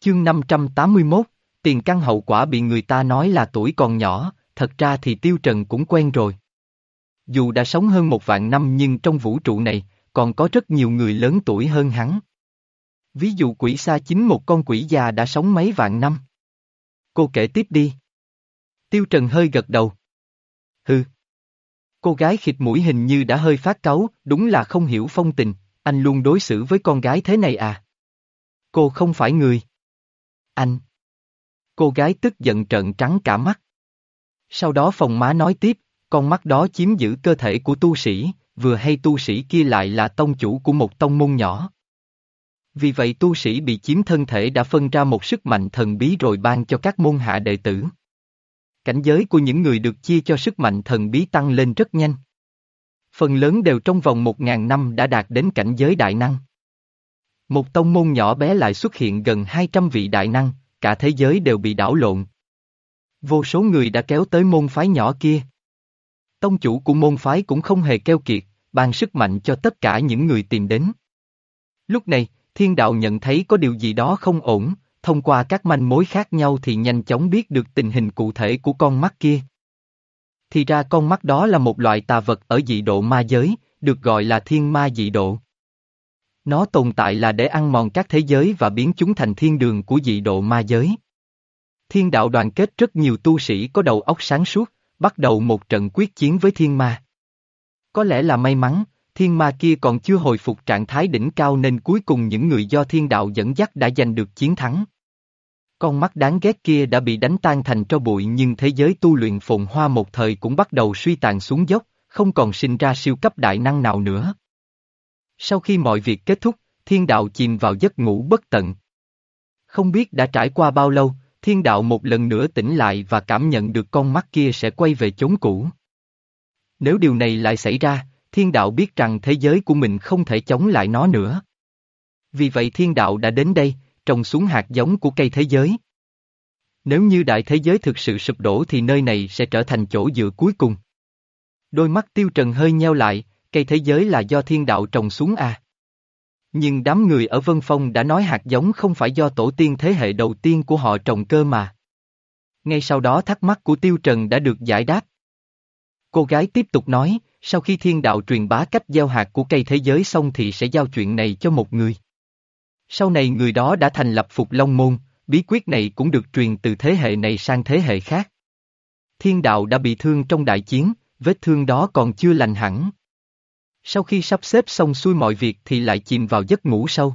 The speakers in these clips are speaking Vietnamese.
Chương 581, tiền căn hậu quả bị người ta nói là tuổi còn nhỏ, thật ra thì Tiêu Trần cũng quen rồi. Dù đã sống hơn một vạn năm nhưng trong vũ trụ này, còn có rất nhiều người lớn tuổi hơn hắn. Ví dụ quỷ sa chính một con quỷ già đã sống mấy vạn năm. Cô kể tiếp đi. Tiêu Trần hơi gật đầu. Hừ. Cô gái khịt mũi hình như đã hơi phát cáu, đúng là không hiểu phong tình, anh luôn đối xử với con gái thế này à? Cô không phải người. Anh. Cô gái tức giận trợn trắng cả mắt. Sau đó phòng má nói tiếp, con mắt đó chiếm giữ cơ thể của tu sĩ, vừa hay tu sĩ kia lại là tông chủ của một tông môn nhỏ. Vì vậy tu sĩ bị chiếm thân thể đã phân ra một sức mạnh thần bí rồi ban cho các môn hạ đệ tử. Cảnh giới của những người được chia cho sức mạnh thần bí tăng lên rất nhanh. Phần lớn đều trong vòng một ngàn năm đã đạt đến cảnh giới đại năng. Một tông môn nhỏ bé lại xuất hiện gần 200 vị đại năng, cả thế giới đều bị đảo lộn. Vô số người đã kéo tới môn phái nhỏ kia. Tông chủ của môn phái cũng không hề keo kiệt, ban sức mạnh cho tất cả những người tìm đến. Lúc này, thiên đạo nhận thấy có điều gì đó không ổn, thông qua các manh mối khác nhau thì nhanh chóng biết được tình hình cụ thể của con mắt kia. Thì ra con mắt đó là một loại tà vật ở dị độ ma giới, được gọi là thiên ma dị độ. Nó tồn tại là để ăn mòn các thế giới và biến chúng thành thiên đường của dị độ ma giới. Thiên đạo đoàn kết rất nhiều tu sĩ có đầu óc sáng suốt, bắt đầu một trận quyết chiến với thiên ma. Có lẽ là may mắn, thiên ma kia còn chưa hồi phục trạng thái đỉnh cao nên cuối cùng những người do thiên đạo dẫn dắt đã giành được chiến thắng. Con mắt đáng ghét kia đã bị đánh tan thành tro bụi nhưng thế giới tu luyện phồn hoa một thời cũng bắt đầu suy tàn xuống dốc, không còn sinh ra siêu cấp đại năng nào nữa. Sau khi mọi việc kết thúc, thiên đạo chìm vào giấc ngủ bất tận. Không biết đã trải qua bao lâu, thiên đạo một lần nữa tỉnh lại và cảm nhận được con mắt kia sẽ quay về chốn cũ. Nếu điều này lại xảy ra, thiên đạo biết rằng thế giới của mình không thể chống lại nó nữa. Vì vậy thiên đạo đã đến đây, trồng xuống hạt giống của cây thế giới. Nếu như đại thế giới thực sự sụp đổ thì nơi này sẽ trở thành chỗ dựa cuối cùng. Đôi mắt tiêu trần hơi nheo lại, cây thế giới là do thiên đạo trồng xuống à. Nhưng đám người ở Vân Phong đã nói hạt giống không phải do tổ tiên thế hệ đầu tiên của họ trồng cơ mà. Ngay sau đó thắc mắc của Tiêu Trần đã được giải đáp. Cô gái tiếp tục nói, sau khi thiên đạo truyền bá cách gieo hạt của cây thế giới xong thì sẽ giao chuyện này cho một người. Sau này người đó đã thành lập Phục Long Môn, bí quyết này cũng được truyền từ thế hệ này sang thế hệ khác. Thiên đạo đã bị thương trong đại chiến, vết thương đó còn chưa lành hẳn. Sau khi sắp xếp xong xuôi mọi việc thì lại chìm vào giấc ngủ sâu.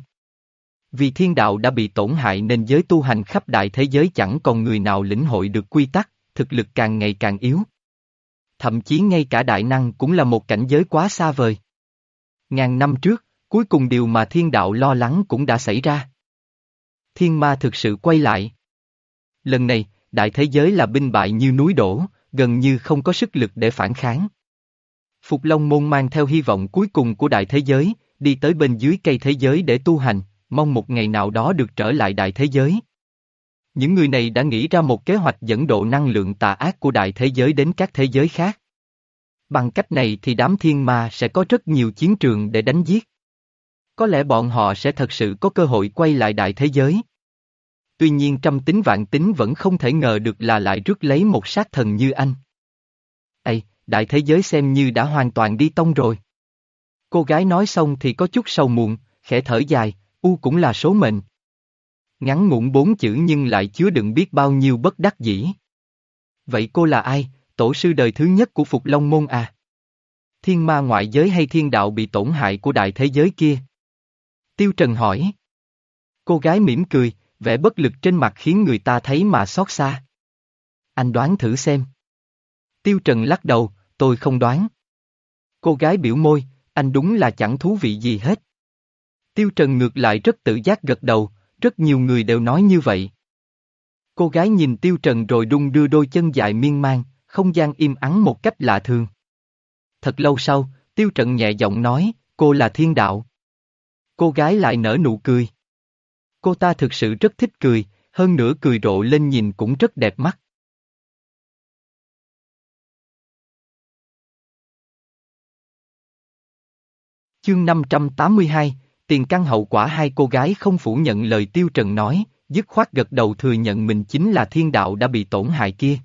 Vì thiên đạo đã bị tổn hại nên giới tu hành khắp đại thế giới chẳng còn người nào lĩnh hội được quy tắc, thực lực càng ngày càng yếu. Thậm chí ngay cả đại năng cũng là một cảnh giới quá xa vời. Ngàn năm trước, cuối cùng điều mà thiên đạo lo lắng cũng đã xảy ra. Thiên ma thực sự quay lại. Lần này, đại thế giới là binh bại như núi đổ, gần như không có sức lực để phản kháng. Phục Long Môn mang theo hy vọng cuối cùng của đại thế giới, đi tới bên dưới cây thế giới để tu hành, mong một ngày nào đó được trở lại đại thế giới. Những người này đã nghĩ ra một kế hoạch dẫn độ năng lượng tà ác của đại thế giới đến các thế giới khác. Bằng cách này thì đám thiên ma sẽ có rất nhiều chiến trường để đánh giết. Có lẽ bọn họ sẽ thật sự có cơ hội quay lại đại thế giới. Tuy nhiên trăm tính vạn tính vẫn không thể ngờ được là lại rước lấy một sát thần như anh. Ây, đại thế giới xem như đã hoàn toàn đi tông rồi. Cô gái nói xong thì có chút sầu muộn, khẽ thở dài, u cũng là số mệnh. Ngắn ngủn bốn chữ nhưng lại chứa đựng biết bao nhiêu bất đắc dĩ. Vậy cô là ai, tổ sư đời thứ nhất của Phục Long Môn à? Thiên ma ngoại giới hay thiên đạo bị tổn hại của đại thế giới kia? Tiêu Trần hỏi. Cô gái mỉm cười, vẻ bất lực trên mặt khiến người ta thấy mà xót xa. Anh đoán thử xem. Tiêu Trần lắc đầu, tôi không đoán. Cô gái biểu môi, anh đúng là chẳng thú vị gì hết. Tiêu Trần ngược lại rất tự giác gật đầu, rất nhiều người đều nói như vậy. Cô gái nhìn Tiêu Trần rồi đung đưa đôi chân dài miên man, không gian im ắng một cách lạ thường. Thật lâu sau, Tiêu Trần nhẹ giọng nói, cô là thiên đạo. Cô gái lại nở nụ cười. Cô ta thực sự rất thích cười, hơn nữa cười rộ lên nhìn cũng rất đẹp mắt. Chương 582, tiền căn hậu quả hai cô gái không phủ nhận lời Tiêu Trần nói, dứt khoát gật đầu thừa nhận mình chính là thiên đạo đã bị tổn hại kia.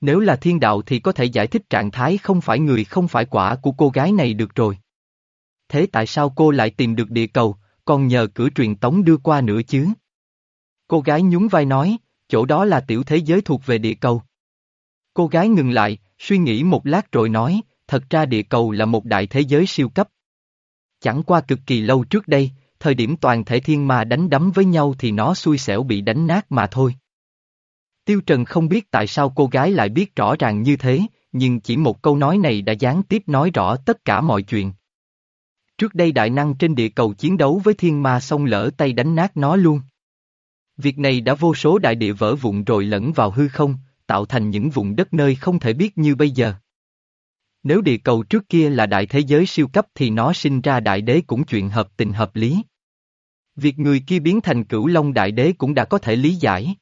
Nếu là thiên đạo thì có thể giải thích trạng thái không phải người không phải quả của cô gái này được rồi. Thế tại sao cô lại tìm được địa cầu, còn nhờ cử truyền tống đưa qua nữa chứ? Cô gái nhún vai nói, chỗ đó là tiểu thế giới thuộc về địa cầu. Cô gái ngừng lại, suy nghĩ một lát rồi nói, thật ra địa cầu là một đại thế giới siêu cấp. Chẳng qua cực kỳ lâu trước đây, thời điểm toàn thể thiên ma đánh đấm với nhau thì nó xui xẻo bị đánh nát mà thôi. Tiêu Trần không biết tại sao cô gái lại biết rõ ràng như thế, nhưng chỉ một câu nói này đã gián tiếp nói rõ tất cả mọi chuyện. Trước đây đại năng trên địa cầu chiến đấu với thiên ma xong lỡ tay đánh nát nó luôn. Việc này đã vô số đại địa vỡ vụn rồi lẫn vào hư không, tạo thành những vùng đất nơi không thể biết như bây giờ. Nếu địa cầu trước kia là đại thế giới siêu cấp thì nó sinh ra đại đế cũng chuyện hợp tình hợp lý. Việc người kia biến thành cửu long đại đế cũng đã có thể lý giải.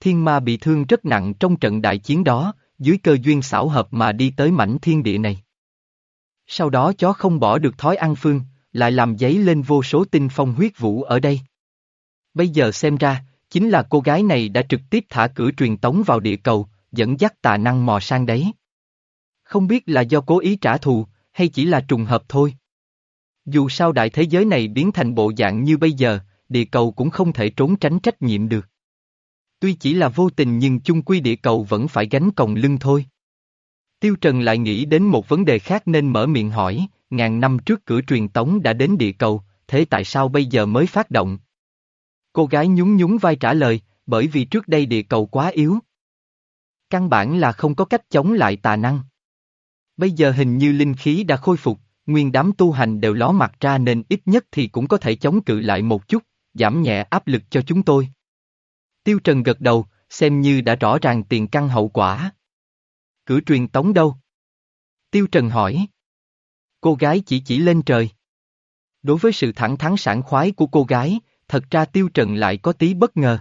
Thiên ma bị thương rất nặng trong trận đại chiến đó, dưới cơ duyên xảo hợp mà đi tới mảnh thiên địa này. Sau đó chó không bỏ được thói ăn phương, lại làm giấy lên vô số tinh phong huyết vũ ở đây. Bây giờ xem ra, chính là cô gái này đã trực tiếp thả cửa truyền tống vào địa cầu, dẫn dắt tà năng mò sang đấy. Không biết là do cố ý trả thù, hay chỉ là trùng hợp thôi. Dù sao đại thế giới này biến thành bộ dạng như bây giờ, địa cầu cũng không thể trốn tránh trách nhiệm được. Tuy chỉ là vô tình nhưng chung quy địa cầu vẫn phải gánh còng lưng thôi. Tiêu Trần lại nghĩ đến một vấn đề khác nên mở miệng hỏi, ngàn năm trước cửa truyền tống đã đến địa cầu, thế tại sao bây giờ mới phát động? Cô gái nhún nhún vai trả lời, bởi vì trước đây địa cầu quá yếu. Căn bản là không có cách chống lại tà năng. Bây giờ hình như linh khí đã khôi phục, nguyên đám tu hành đều ló mặt ra nên ít nhất thì cũng có thể chống cự lại một chút, giảm nhẹ áp lực cho chúng tôi. Tiêu Trần gật đầu, xem như đã rõ ràng tiền căn hậu quả. Cử truyền tống đâu? Tiêu Trần hỏi. Cô gái chỉ chỉ lên trời. Đối với sự thẳng thắn sảng khoái của cô gái, thật ra Tiêu Trần lại có tí bất ngờ.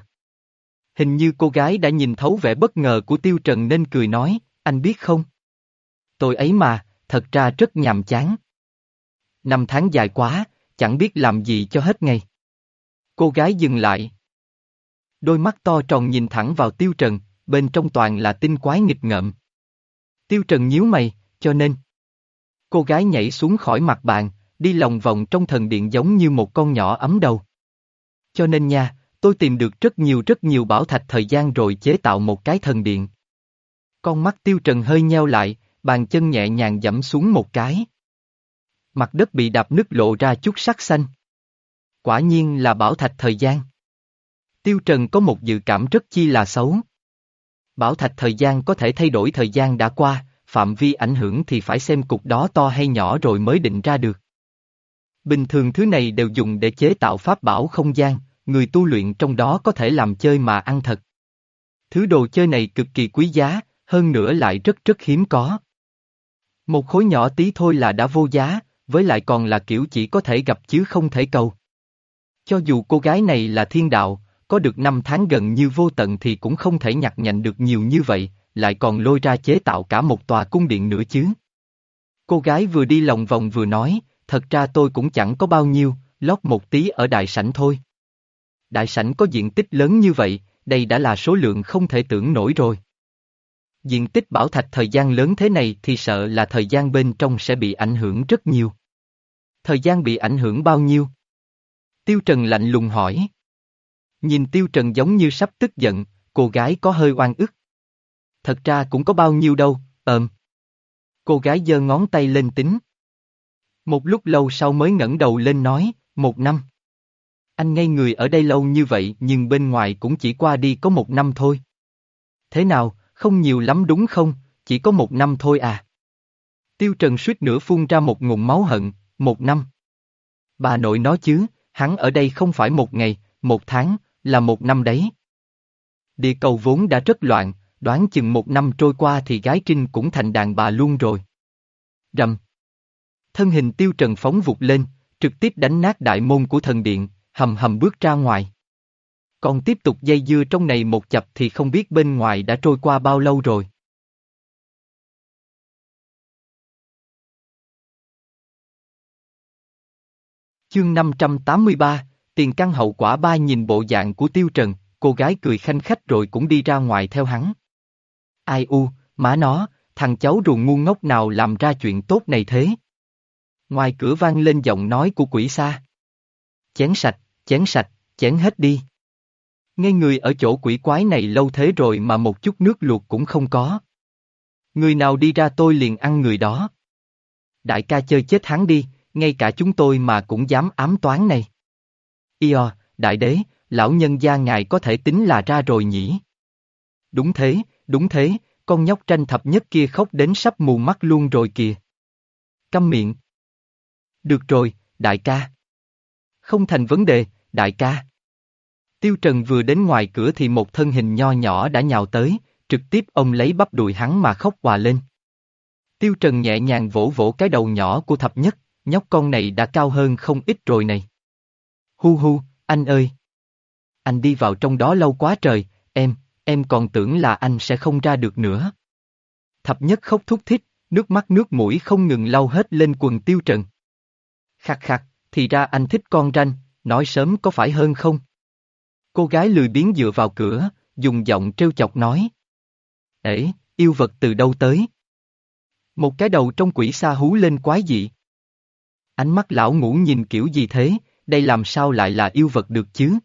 Hình như cô gái đã nhìn thấu vẻ bất ngờ của Tiêu Trần nên cười nói, anh biết không? Tôi ấy mà, thật ra rất nhàm chán. Năm tháng dài quá, chẳng biết làm gì cho hết ngày. Cô gái dừng lại. Đôi mắt to tròn nhìn thẳng vào Tiêu Trần, bên trong toàn là tinh quái nghịch ngợm. Tiêu Trần nhíu mày, cho nên. Cô gái nhảy xuống khỏi mặt bàn, đi lòng vòng trong thần điện giống như một con nhỏ ấm đầu. Cho nên nha, tôi tìm được rất nhiều rất nhiều bảo thạch thời gian rồi chế tạo một cái thần điện. Con mắt tiêu trần hơi nheo lại, bàn chân nhẹ nhàng dẫm xuống một cái. Mặt đất bị đạp nứt lộ ra chút sắc xanh. Quả nhiên là bảo thạch thời gian. Tiêu Trần có một dự cảm rất chi là xấu. Bảo thạch thời gian có thể thay đổi thời gian đã qua, phạm vi ảnh hưởng thì phải xem cục đó to hay nhỏ rồi mới định ra được. Bình thường thứ này đều dùng để chế tạo pháp bảo không gian, người tu luyện trong đó có thể làm chơi mà ăn thật. Thứ đồ chơi này cực kỳ quý giá, hơn nữa lại rất rất hiếm có. Một khối nhỏ tí thôi là đã vô giá, với lại còn là kiểu chỉ có thể gặp chứ không thể cầu. Cho dù cô gái này là thiên đạo, có được năm tháng gần như vô tận thì cũng không thể nhặt nhạnh được nhiều như vậy, lại còn lôi ra chế tạo cả một tòa cung điện nữa chứ. Cô gái vừa đi lòng vòng vừa nói, thật ra tôi cũng chẳng có bao nhiêu, lót một tí ở đại sảnh thôi. Đại sảnh có diện tích lớn như vậy, đây đã là số lượng không thể tưởng nổi rồi. Diện tích bảo thạch thời gian lớn thế này thì sợ là thời gian bên trong sẽ bị ảnh hưởng rất nhiều. Thời gian bị ảnh hưởng bao nhiêu? Tiêu Trần lạnh lùng hỏi. Nhìn Tiêu Trần giống như sắp tức giận, cô gái có hơi oan ức. Thật ra cũng có bao nhiêu đâu, ờm. Cô gái giơ ngón tay lên tính. Một lúc lâu sau mới ngẩng đầu lên nói, một năm. Anh ngây người ở đây lâu như vậy nhưng bên ngoài cũng chỉ qua đi có một năm thôi. Thế nào, không nhiều lắm đúng không, chỉ có một năm thôi à. Tiêu Trần suýt nữa phun ra một ngụm máu hận, một năm. Bà nội nói chứ, hắn ở đây không phải một ngày, một tháng, là một năm đấy. Địa cầu vốn đã rất loạn, đoán chừng một năm trôi qua thì gái trinh cũng thành đàn bà luôn rồi. Rầm. Thân hình tiêu trần phóng vụt lên, trực tiếp đánh nát đại môn của thần điện, hầm hầm bước ra ngoài. Còn tiếp tục dây dưa trong này một chập thì không biết bên ngoài đã trôi qua bao lâu rồi. Chương 583, Tiền căn hậu quả ba nhìn bộ dạng của Tiêu Trần, cô gái cười khanh khách rồi cũng đi ra ngoài theo hắn. Ai u, má nó, thằng cháu ruồng ngu ngốc nào làm ra chuyện tốt này thế? Ngoài cửa vang lên giọng nói của quỷ xa. Chén sạch, chén sạch, chén hết đi. Ngay người ở chỗ quỷ quái này lâu thế rồi mà một chút nước luộc cũng không có. Người nào đi ra tôi liền ăn người đó. Đại ca chơi chết hắn đi, ngay cả chúng tôi mà cũng dám ám toán này. Io, đại đế, lão nhân gia ngài có thể tính là ra rồi nhỉ? Đúng thế, đúng thế, con nhóc tranh thập nhất kia khóc đến sắp mù mắt luôn rồi kìa. Câm miệng. Được rồi, đại ca. Không thành vấn đề, đại ca. Tiêu Trần vừa đến ngoài cửa thì một thân hình nho nhỏ đã nhào tới, trực tiếp ông lấy bắp đùi hắn mà khóc hòa lên. Tiêu Trần nhẹ nhàng vỗ vỗ cái đầu nhỏ của thập nhất, nhóc con này đã cao hơn không ít rồi này. Hu hu, anh ơi! Anh đi vào trong đó lâu quá trời, em, em còn tưởng là anh sẽ không ra được nữa. Thập nhất khóc thúc thích, nước mắt nước mũi không ngừng lau hết lên quần tiêu trần. Khặt khặt, thì ra anh thích con ranh, nói sớm có phải hơn không? Cô gái lười biến dựa vào cửa, dùng giọng trêu chọc nói. Ê, yêu vật từ đâu tới? Một cái đầu trong quỷ xa hú lên quái dị. Ánh mắt lão ngủ nhìn kiểu gì thế, đây làm sao lại là yêu vật được chứ?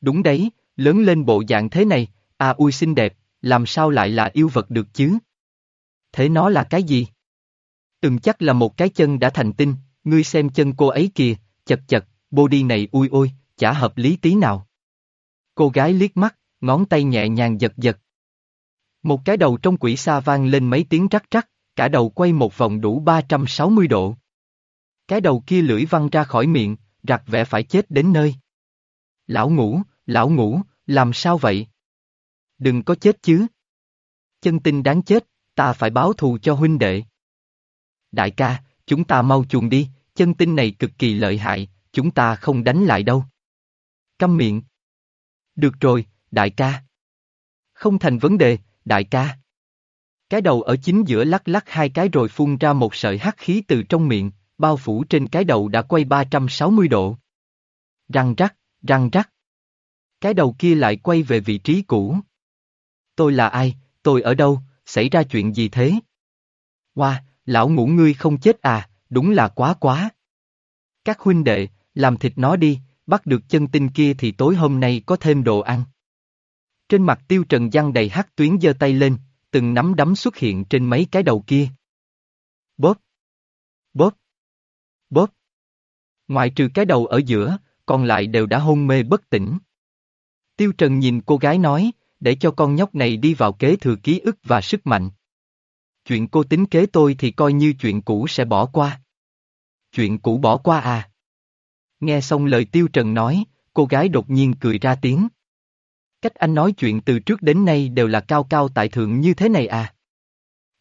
Đúng đấy, lớn lên bộ dạng thế này, à ui xinh đẹp, làm sao lại là yêu vật được chứ? Thế nó là cái gì? Từng chắc là một cái chân đã thành tinh, ngươi xem chân cô ấy kìa, chật chật, body này ui ôi, chả hợp lý tí nào. Cô gái liếc mắt, ngón tay nhẹ nhàng giật giật. Một cái đầu trong quỷ xa vang lên mấy tiếng rắc rắc, cả đầu quay một vòng đủ 360 độ. Cái đầu kia lưỡi văng ra khỏi miệng, rặt vẻ phải chết đến nơi. Lão ngủ, lão ngủ, làm sao vậy? Đừng có chết chứ. Chân tinh đáng chết, ta phải báo thù cho huynh đệ. Đại ca, chúng ta mau chuồn đi, chân tinh này cực kỳ lợi hại, chúng ta không đánh lại đâu. Câm miệng. Được rồi, đại ca. Không thành vấn đề, đại ca. Cái đầu ở chính giữa lắc lắc hai cái rồi phun ra một sợi hắc khí từ trong miệng, bao phủ trên cái đầu đã quay 360 độ. Răng rắc, răng rắc. Cái đầu kia lại quay về vị trí cũ. Tôi là ai, tôi ở đâu, xảy ra chuyện gì thế? Hoa, wow, lão ngủ ngươi không chết à, đúng là quá quá. Các huynh đệ, làm thịt nó đi, bắt được chân tinh kia thì tối hôm nay có thêm đồ ăn. Trên mặt tiêu trần giăng đầy hắc tuyến giơ tay lên, từng nắm đấm xuất hiện trên mấy cái đầu kia. Bóp! Bóp! Bóp! Ngoại trừ cái đầu ở giữa, còn lại đều đã hôn mê bất tỉnh. Tiêu Trần nhìn cô gái nói, để cho con nhóc này đi vào kế thừa ký ức và sức mạnh. Chuyện cô tính kế tôi thì coi như chuyện cũ sẽ bỏ qua. Chuyện cũ bỏ qua à? Nghe xong lời Tiêu Trần nói, cô gái đột nhiên cười ra tiếng. Cách anh nói chuyện từ trước đến nay đều là cao cao tại thượng như thế này à?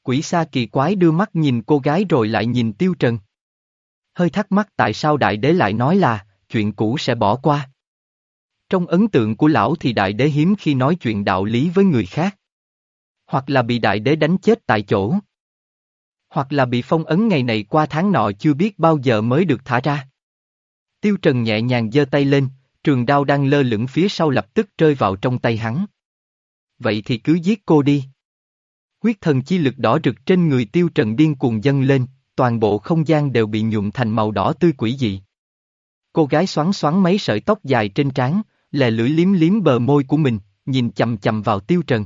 Quỷ xa kỳ quái đưa mắt nhìn cô gái rồi lại nhìn Tiêu Trần. Hơi thắc mắc tại sao đại đế lại nói là, chuyện cũ sẽ bỏ qua. Trong ấn tượng của lão thì đại đế hiếm khi nói chuyện đạo lý với người khác. Hoặc là bị đại đế đánh chết tại chỗ. Hoặc là bị phong ấn ngày này qua tháng nọ chưa biết bao giờ mới được thả ra. Tiêu Trần nhẹ nhàng giơ tay lên, trường đao đang lơ lửng phía sau lập tức rơi vào trong tay hắn. Vậy thì cứ giết cô đi. Huyết thần chi lực đỏ rực trên người Tiêu Trần điên cuồng dâng lên, toàn bộ không gian đều bị nhuộm thành màu đỏ tươi quỷ dị. Cô gái xoắn xoắn mấy sợi tóc dài trên trán, lè lưỡi liếm liếm bờ môi của mình, nhìn chầm chầm vào Tiêu Trần.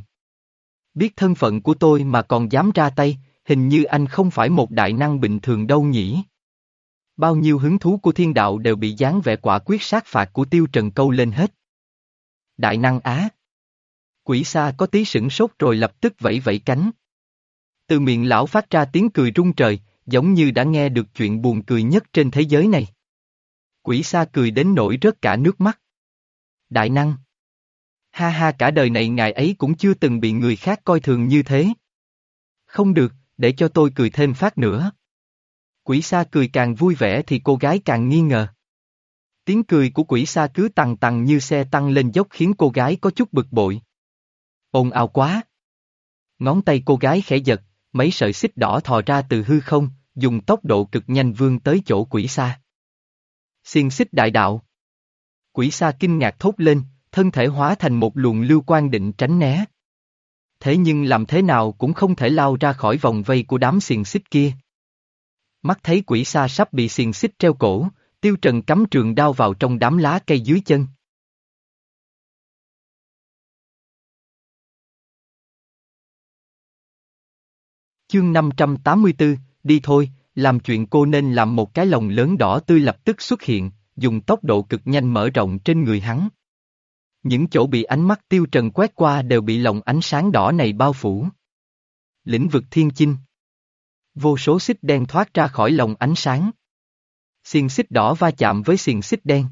Biết thân phận của tôi mà còn dám ra tay, hình như anh không phải một đại năng bình thường đâu nhỉ. Bao nhiêu hứng thú của thiên đạo đều bị dáng vẻ quả quyết sát phạt của tiêu trần câu lên hết. Đại năng Á Quỷ xa có tí sửng sốt rồi lập tức vẫy vẫy cánh. Từ miệng lão phát ra tiếng cười rung trời, giống như đã nghe được chuyện buồn cười nhất trên thế giới này. Quỷ xa cười đến nỗi rớt cả nước mắt. Đại năng Ha ha cả đời này ngài ấy cũng chưa từng bị người khác coi thường như thế. Không được, để cho tôi cười thêm phát nữa. Quỷ sa cười càng vui vẻ thì cô gái càng nghi ngờ. Tiếng cười của quỷ sa cứ tăng tăng như xe tăng lên dốc khiến cô gái có chút bực bội. Ồn ào quá. Ngón tay cô gái khẽ giật, mấy sợi xích đỏ thò ra từ hư không, dùng tốc độ cực nhanh vươn tới chỗ quỷ sa. Xiên xích đại đạo. Quỷ sa kinh ngạc thốt lên, thân thể hóa thành một luồng lưu quan định tránh né. Thế nhưng làm thế nào cũng không thể lao ra khỏi vòng vây của đám xiềng xích kia. Mắt thấy quỷ xa sắp bị xiềng xích treo cổ, tiêu trần cắm trường đao vào trong đám lá cây dưới chân. Chương 584, đi thôi, làm chuyện cô nên làm một cái lồng lớn đỏ tươi lập tức xuất hiện, dùng tốc độ cực nhanh mở rộng trên người hắn. Những chỗ bị ánh mắt tiêu trần quét qua đều bị lồng ánh sáng đỏ này bao phủ. Lĩnh vực thiên chinh. Vô số xích đen thoát ra khỏi lồng ánh sáng. Xiên xích đỏ va chạm với xiên xích đen.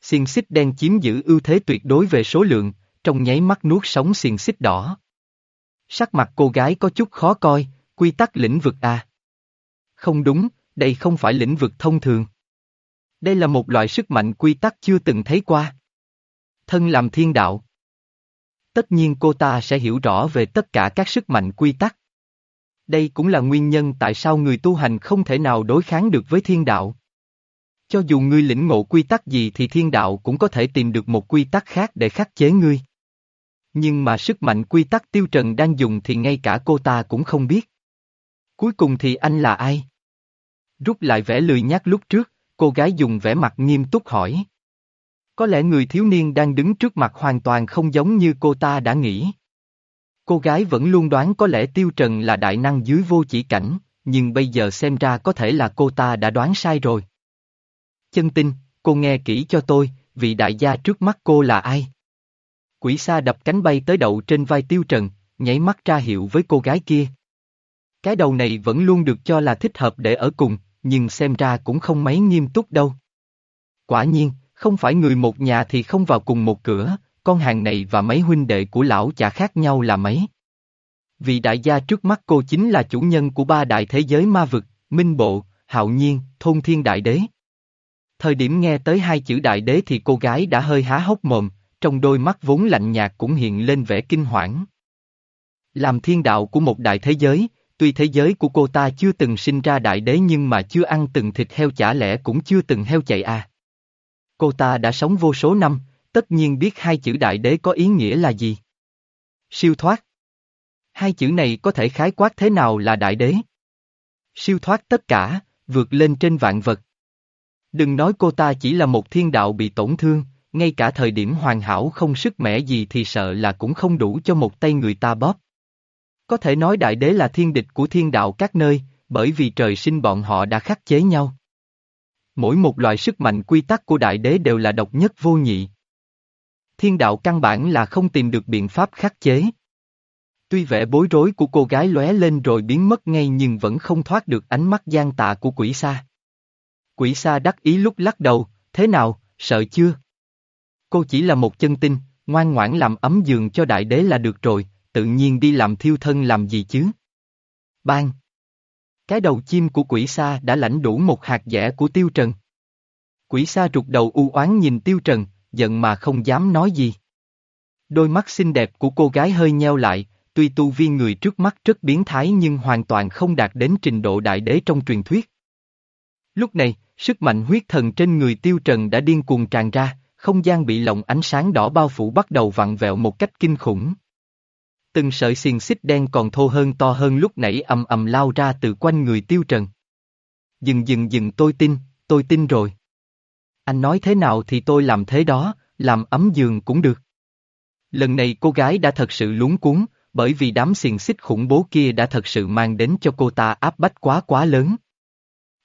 Xiên xích đen chiếm giữ ưu thế tuyệt đối về số lượng, trong nháy mắt nuốt sống xiên xích đỏ. Sắc mặt cô gái có chút khó coi, quy tắc lĩnh vực à. Không đúng, đây không phải lĩnh vực thông thường. Đây là một loại sức mạnh quy tắc chưa từng thấy qua. Thân làm thiên đạo. Tất nhiên cô ta sẽ hiểu rõ về tất cả các sức mạnh quy tắc. Đây cũng là nguyên nhân tại sao người tu hành không thể nào đối kháng được với thiên đạo. Cho dù ngươi lĩnh ngộ quy tắc gì thì thiên đạo cũng có thể tìm được một quy tắc khác để khắc chế ngươi. Nhưng mà sức mạnh quy tắc tiêu trần đang dùng thì ngay cả cô ta cũng không biết. Cuối cùng thì anh là ai? Rút lại vẻ lười nhác lúc trước, cô gái dùng vẻ mặt nghiêm túc hỏi. Có lẽ người thiếu niên đang đứng trước mặt hoàn toàn không giống như cô ta đã nghĩ. Cô gái vẫn luôn đoán có lẽ Tiêu Trần là đại năng dưới vô chỉ cảnh, nhưng bây giờ xem ra có thể là cô ta đã đoán sai rồi. Chân tinh, cô nghe kỹ cho tôi, vị đại gia trước mắt cô là ai? Quỷ sa đập cánh bay tới đậu trên vai Tiêu Trần, nháy mắt ra hiệu với cô gái kia. Cái đầu này vẫn luôn được cho là thích hợp để ở cùng, nhưng xem ra cũng không mấy nghiêm túc đâu. Quả nhiên, không phải người một nhà thì không vào cùng một cửa, con hàng này và mấy huynh đệ của lão chả khác nhau là mấy. Vị đại gia trước mắt cô chính là chủ nhân của ba đại thế giới ma vực, Minh Bộ, Hạo Nhiên, Thôn Thiên Đại Đế. Thời điểm nghe tới hai chữ đại đế thì cô gái đã hơi há hốc mồm, trong đôi mắt vốn lạnh nhạt cũng hiện lên vẻ kinh hoảng. Làm thiên đạo của một đại thế giới, tuy thế giới của cô ta chưa từng sinh ra đại đế nhưng mà chưa ăn từng thịt heo chả lẽ cũng chưa từng heo chạy à. Cô ta đã sống vô số năm, tất nhiên biết hai chữ đại đế có ý nghĩa là gì. Siêu thoát. Hai chữ này có thể khái quát thế nào là đại đế. Siêu thoát tất cả, vượt lên trên vạn vật. Đừng nói cô ta chỉ là một thiên đạo bị tổn thương, ngay cả thời điểm hoàn hảo không sức mẻ gì thì sợ là cũng không đủ cho một tay người ta bóp. Có thể nói đại đế là thiên địch của thiên đạo các nơi, bởi vì trời sinh bọn họ đã khắc chế nhau. Mỗi một loại sức mạnh quy tắc của đại đế đều là độc nhất vô nhị. Thiên đạo căn bản là không tìm được biện pháp khắc chế. Tuy vẻ bối rối của cô gái lóe lên rồi biến mất ngay nhưng vẫn không thoát được ánh mắt gian tạ của quỷ sa. Quỷ sa đắc ý lúc lắc đầu, thế nào, sợ chưa? Cô chỉ là một chân tinh, ngoan ngoãn làm ấm giường cho đại đế là được rồi, tự nhiên đi làm thiêu thân làm gì chứ? Bang! Cái đầu chim của quỷ sa đã lãnh đủ một hạt dẻ của tiêu trần. Quỷ sa rụt đầu u oán nhìn tiêu trần, giận mà không dám nói gì. Đôi mắt xinh đẹp của cô gái hơi nheo lại, tuy tu vi người trước mắt rất biến thái nhưng hoàn toàn không đạt đến trình độ đại đế trong truyền thuyết. Lúc này, sức mạnh huyết thần trên người tiêu trần đã điên cuồng tràn ra, không gian bị lồng ánh sáng đỏ bao phủ bắt đầu vặn vẹo một cách kinh khủng. Từng sợi xiềng xích đen còn thô hơn to hơn lúc nãy ầm ầm lao ra từ quanh người tiêu trần. Dừng dừng dừng tôi tin, tôi tin rồi. Anh nói thế nào thì tôi làm thế đó, làm ấm giường cũng được. Lần này cô gái đã thật sự lúng cuốn, bởi vì đám xiềng xích khủng bố kia đã thật sự mang đến cho cô ta áp bách quá quá lớn.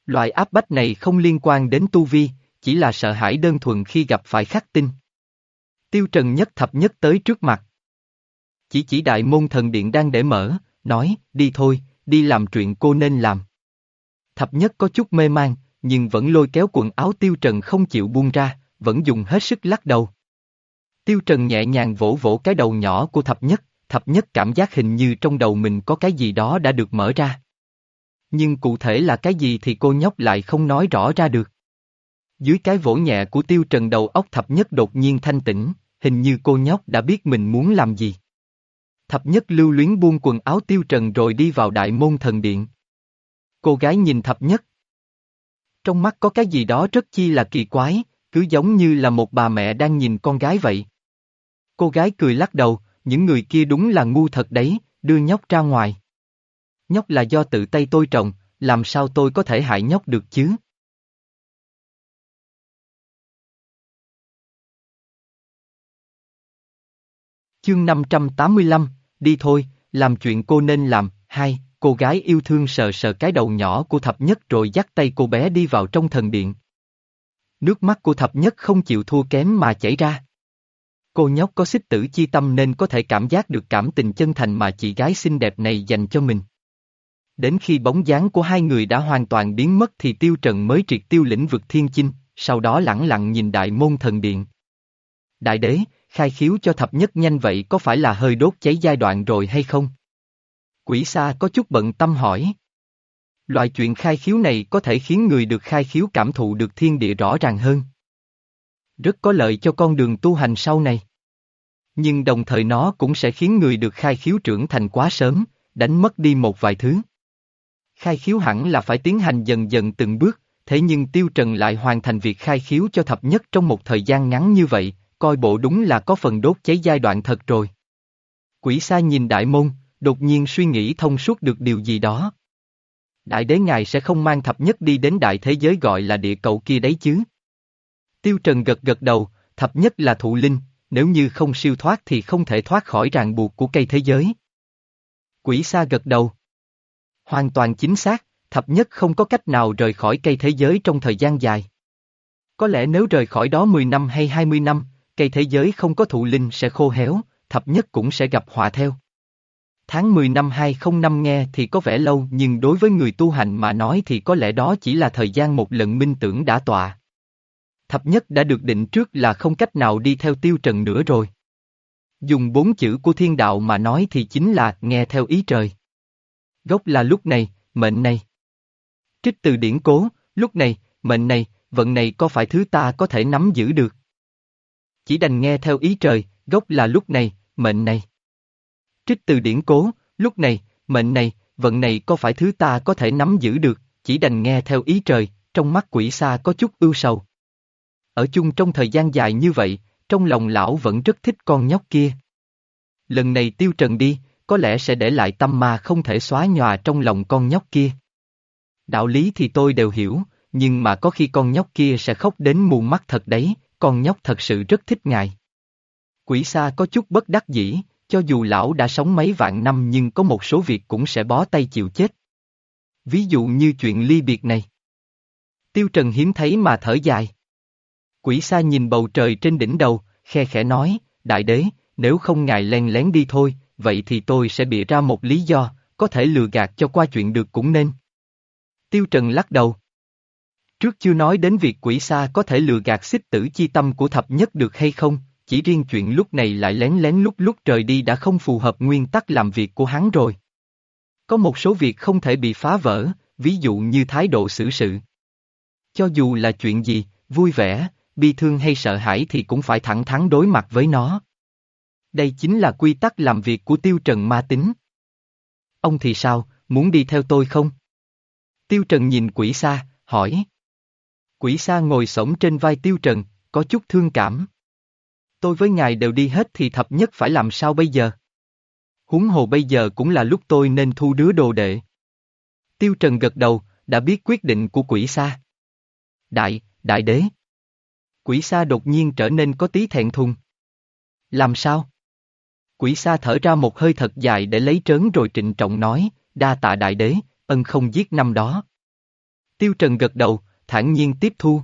Loại áp bách này không liên quan đến tu vi, chỉ là sợ hãi đơn thuần khi gặp phải khắc tinh. Tiêu Trần nhất thập nhất tới trước mặt. Chỉ chỉ đại môn thần điện đang để mở, nói, đi thôi, đi làm chuyện cô nên làm. Thập nhất có chút mê man, nhưng vẫn lôi kéo quần áo Tiêu Trần không chịu buông ra, vẫn dùng hết sức lắc đầu. Tiêu Trần nhẹ nhàng vỗ vỗ cái đầu nhỏ của thập nhất, thập nhất cảm giác hình như trong đầu mình có cái gì đó đã được mở ra. Nhưng cụ thể là cái gì thì cô nhóc lại không nói rõ ra được. Dưới cái vỗ nhẹ của tiêu trần đầu óc thập nhất đột nhiên thanh tĩnh, hình như cô nhóc đã biết mình muốn làm gì. Thập nhất lưu luyến buông quần áo tiêu trần rồi đi vào đại môn thần điện. Cô gái nhìn thập nhất. Trong mắt có cái gì đó rất chi là kỳ quái, Cứ giống như là một bà mẹ đang nhìn con gái vậy. Cô gái cười lắc đầu, những người kia đúng là ngu thật đấy, đưa nhóc ra ngoài. Nhóc là do tự tay tôi trồng, làm sao tôi có thể hại nhóc được chứ? Chương 585, đi thôi, làm chuyện cô nên làm, hai, cô gái yêu thương sờ sờ cái đầu nhỏ của thập nhất rồi dắt tay cô bé đi vào trong thần điện. Nước mắt của thập nhất không chịu thua kém mà chảy ra. Cô nhóc có xích tử chi tâm nên có thể cảm giác được cảm tình chân thành mà chị gái xinh đẹp này dành cho mình. Đến khi bóng dáng của hai người đã hoàn toàn biến mất thì Tiêu Trần mới triệt tiêu lĩnh vực thiên chinh, sau đó lẳng lặng nhìn đại môn thần điện. Đại đế, khai khiếu cho thập nhất nhanh vậy có phải là hơi đốt cháy giai đoạn rồi hay không? Quỷ xa có chút bận tâm hỏi. Loại chuyện khai khiếu này có thể khiến người được khai khiếu cảm thụ được thiên địa rõ ràng hơn. Rất có lợi cho con đường tu hành sau này. Nhưng đồng thời nó cũng sẽ khiến người được khai khiếu trưởng thành quá sớm, đánh mất đi một vài thứ. Khai khiếu hẳn là phải tiến hành dần dần từng bước, thế nhưng Tiêu Trần lại hoàn thành việc khai khiếu cho thập nhất trong một thời gian ngắn như vậy, coi bộ đúng là có phần đốt cháy giai đoạn thật rồi. Quỷ sa nhìn đại môn, đột nhiên suy nghĩ thông suốt được điều gì đó. Đại đế ngài sẽ không mang thập nhất đi đến đại thế giới gọi là địa cầu kia đấy chứ. Tiêu Trần gật gật đầu, thập nhất là thụ linh, nếu như không siêu thoát thì không thể thoát khỏi ràng buộc của cây thế giới. Quỷ sa gật đầu. Hoàn toàn chính xác, thập nhất không có cách nào rời khỏi cây thế giới trong thời gian dài. Có lẽ nếu rời khỏi đó 10 năm hay 20 năm, cây thế giới không có thụ linh sẽ khô héo, thập nhất cũng sẽ gặp họa theo. Tháng 10 năm 205 nghe thì có vẻ lâu nhưng đối với người tu hành mà nói thì có lẽ đó chỉ là thời gian một lần minh tưởng đã tọa. Thập nhất đã được định trước là không cách nào đi theo tiêu trần nữa rồi. Dùng bốn chữ của thiên đạo mà nói thì chính là nghe theo ý trời. Gốc là lúc này, mệnh này. Trích từ điển cố, lúc này, mệnh này, vận này có phải thứ ta có thể nắm giữ được. Chỉ đành nghe theo ý trời, gốc là lúc này, mệnh này. Trích từ điển cố, lúc này, mệnh này, vận này có phải thứ ta có thể nắm giữ được, chỉ đành nghe theo ý trời, trong mắt quỷ xa có chút ưu sầu. Ở chung trong thời gian dài như vậy, trong lòng lão vẫn rất thích con nhóc kia. Lần này tiêu trần đi, có lẽ sẽ để lại tâm ma không thể xóa nhòa trong lòng con nhóc kia. Đạo lý thì tôi đều hiểu, nhưng mà có khi con nhóc kia sẽ khóc đến mù mắt thật đấy, con nhóc thật sự rất thích ngài. Quỷ xa có chút bất đắc dĩ, cho dù lão đã sống mấy vạn năm nhưng có một số việc cũng sẽ bó tay chịu chết. Ví dụ như chuyện ly biệt này. Tiêu Trần hiếm thấy mà thở dài. Quỷ Sa nhìn bầu trời trên đỉnh đầu, khe khẽ nói, đại đế, nếu không ngài len lén đi thôi, vậy thì tôi sẽ bịa ra một lý do, có thể lừa gạt cho qua chuyện được cũng nên. Tiêu Trần lắc đầu. Trước chưa nói đến việc quỷ Sa có thể lừa gạt xích tử chi tâm của thập nhất được hay không, chỉ riêng chuyện lúc này lại lén lén lúc lúc trời đi đã không phù hợp nguyên tắc làm việc của hắn rồi. Có một số việc không thể bị phá vỡ, ví dụ như thái độ xử sự. Cho dù là chuyện gì, vui vẻ, bi thương hay sợ hãi thì cũng phải thẳng thắn đối mặt với nó. Đây chính là quy tắc làm việc của tiêu trần ma tính. Ông thì sao, muốn đi theo tôi không? Tiêu trần nhìn quỷ xa, hỏi. Quỷ xa ngồi sổng trên vai tiêu trần, có chút thương cảm. Tôi với ngài đều đi hết thì thập nhất phải làm sao bây giờ? Huống hồ bây giờ cũng là lúc tôi nên thu đứa đồ đệ. Tiêu Trần gật đầu, đã biết quyết định của quỷ sa. Đại, đại đế. Quỷ sa đột nhiên trở nên có tí thẹn thùng. Làm sao? Quỷ sa thở ra một hơi thật dài để lấy trớn rồi trịnh trọng nói, đa tạ đại đế, ân không giết năm đó. Tiêu Trần gật đầu, thản nhiên tiếp thu.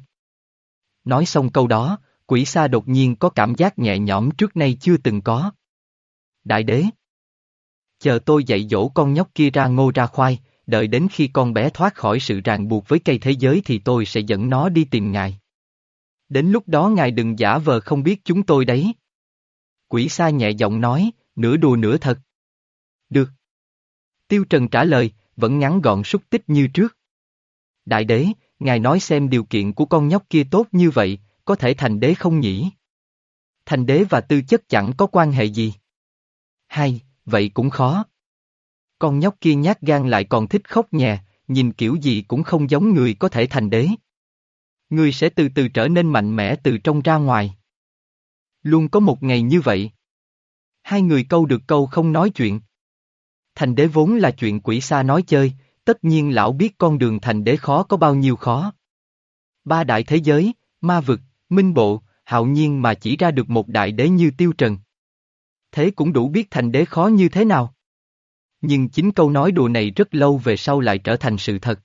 Nói xong câu đó, quỷ sa đột nhiên có cảm giác nhẹ nhõm trước nay chưa từng có. Đại đế. Chờ tôi dạy dỗ con nhóc kia ra ngô ra khoai, đợi đến khi con bé thoát khỏi sự ràng buộc với cây thế giới thì tôi sẽ dẫn nó đi tìm ngài. Đến lúc đó ngài đừng giả vờ không biết chúng tôi đấy. Quỷ sa nhẹ giọng nói, nửa đùa nửa thật. Được. Tiêu Trần trả lời, vẫn ngắn gọn xúc tích như trước. Đại đế, ngài nói xem điều kiện của con nhóc kia tốt như vậy, có thể thành đế không nhỉ? Thành đế và tư chất chẳng có quan hệ gì. Hay, vậy cũng khó. Con nhóc kia nhát gan lại còn thích khóc nhè, nhìn kiểu gì cũng không giống người có thể thành đế. Ngươi sẽ từ từ trở nên mạnh mẽ từ trong ra ngoài. Luôn có một ngày như vậy. Hai người câu được câu không nói chuyện. Thành đế vốn là chuyện quỷ xa nói chơi, tất nhiên lão biết con đường thành đế khó có bao nhiêu khó. Ba đại thế giới, ma vực, minh bộ, hạo nhiên mà chỉ ra được một đại đế như tiêu trần. Thế cũng đủ biết thành đế khó như thế nào. Nhưng chính câu nói đùa này rất lâu về sau lại trở thành sự thật.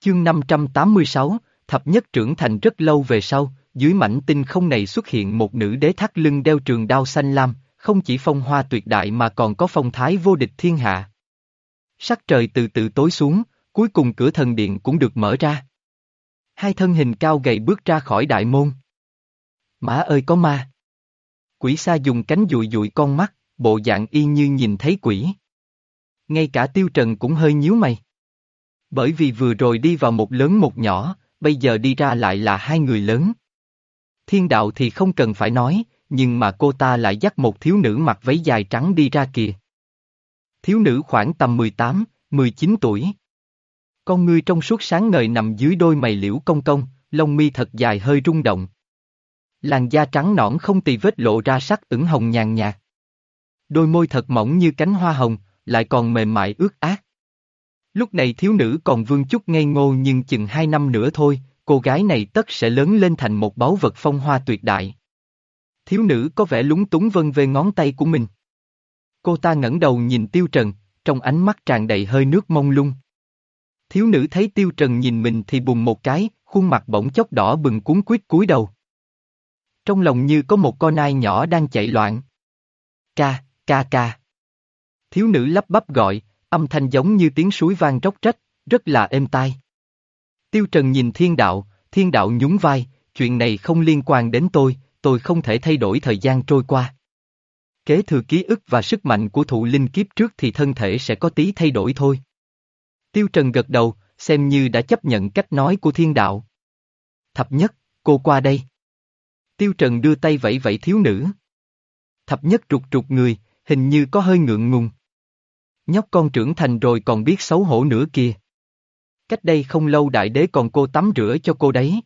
Chương 586, Thập nhất trưởng thành rất lâu về sau, dưới mảnh tinh không này xuất hiện một nữ đế thắt lưng đeo trường đao xanh lam, không chỉ phong hoa tuyệt đại mà còn có phong thái vô địch thiên hạ. Sắc trời từ từ tối xuống, cuối cùng cửa thần điện cũng được mở ra. Hai thân hình cao gầy bước ra khỏi đại môn. Mã ơi có ma! Quỷ sa dùng cánh dụi dụi con mắt, bộ dạng y như nhìn thấy quỷ. Ngay cả tiêu trần cũng hơi nhíu mày. Bởi vì vừa rồi đi vào một lớn một nhỏ, bây giờ đi ra lại là hai người lớn. Thiên đạo thì không cần phải nói, nhưng mà cô ta lại dắt một thiếu nữ mặc váy dài trắng đi ra kìa. Thiếu nữ khoảng tầm 18, 19 tuổi. Con ngươi trong suốt sáng ngời nằm dưới đôi mày liễu công công, lông mi thật dài hơi rung động. Làn da trắng nõn không tì vết lộ ra sắc ửng hồng nhàn nhạt. Đôi môi thật mỏng như cánh hoa hồng, lại còn mềm mại ướt át. Lúc này thiếu nữ còn vương chút ngây ngô nhưng chừng hai năm nữa thôi, cô gái này tất sẽ lớn lên thành một báu vật phong hoa tuyệt đại. Thiếu nữ có vẻ lúng túng vân về ngón tay của mình. Cô ta ngẩng đầu nhìn Tiêu Trần, trong ánh mắt tràn đầy hơi nước mông lung. Thiếu nữ thấy Tiêu Trần nhìn mình thì bùng một cái, khuôn mặt bỗng chốc đỏ bừng cuốn quýt cúi đầu. Trong lòng như có một con nai nhỏ đang chạy loạn. Ca, ca ca. Thiếu nữ lắp bắp gọi, âm thanh giống như tiếng suối vang róc rách, rất là êm tai. Tiêu Trần nhìn thiên đạo, thiên đạo nhún vai, chuyện này không liên quan đến tôi, tôi không thể thay đổi thời gian trôi qua. Kế thừa ký ức và sức mạnh của thụ linh kiếp trước thì thân thể sẽ có tí thay đổi thôi. Tiêu Trần gật đầu, xem như đã chấp nhận cách nói của thiên đạo. Thập nhất, cô qua đây. Tiêu Trần đưa tay vẫy vẫy thiếu nữ. Thập nhất trục trục người, hình như có hơi ngượng ngùng. Nhóc con trưởng thành rồi còn biết xấu hổ nữa kìa. Cách đây không lâu đại đế còn cô tắm rửa cho cô đấy.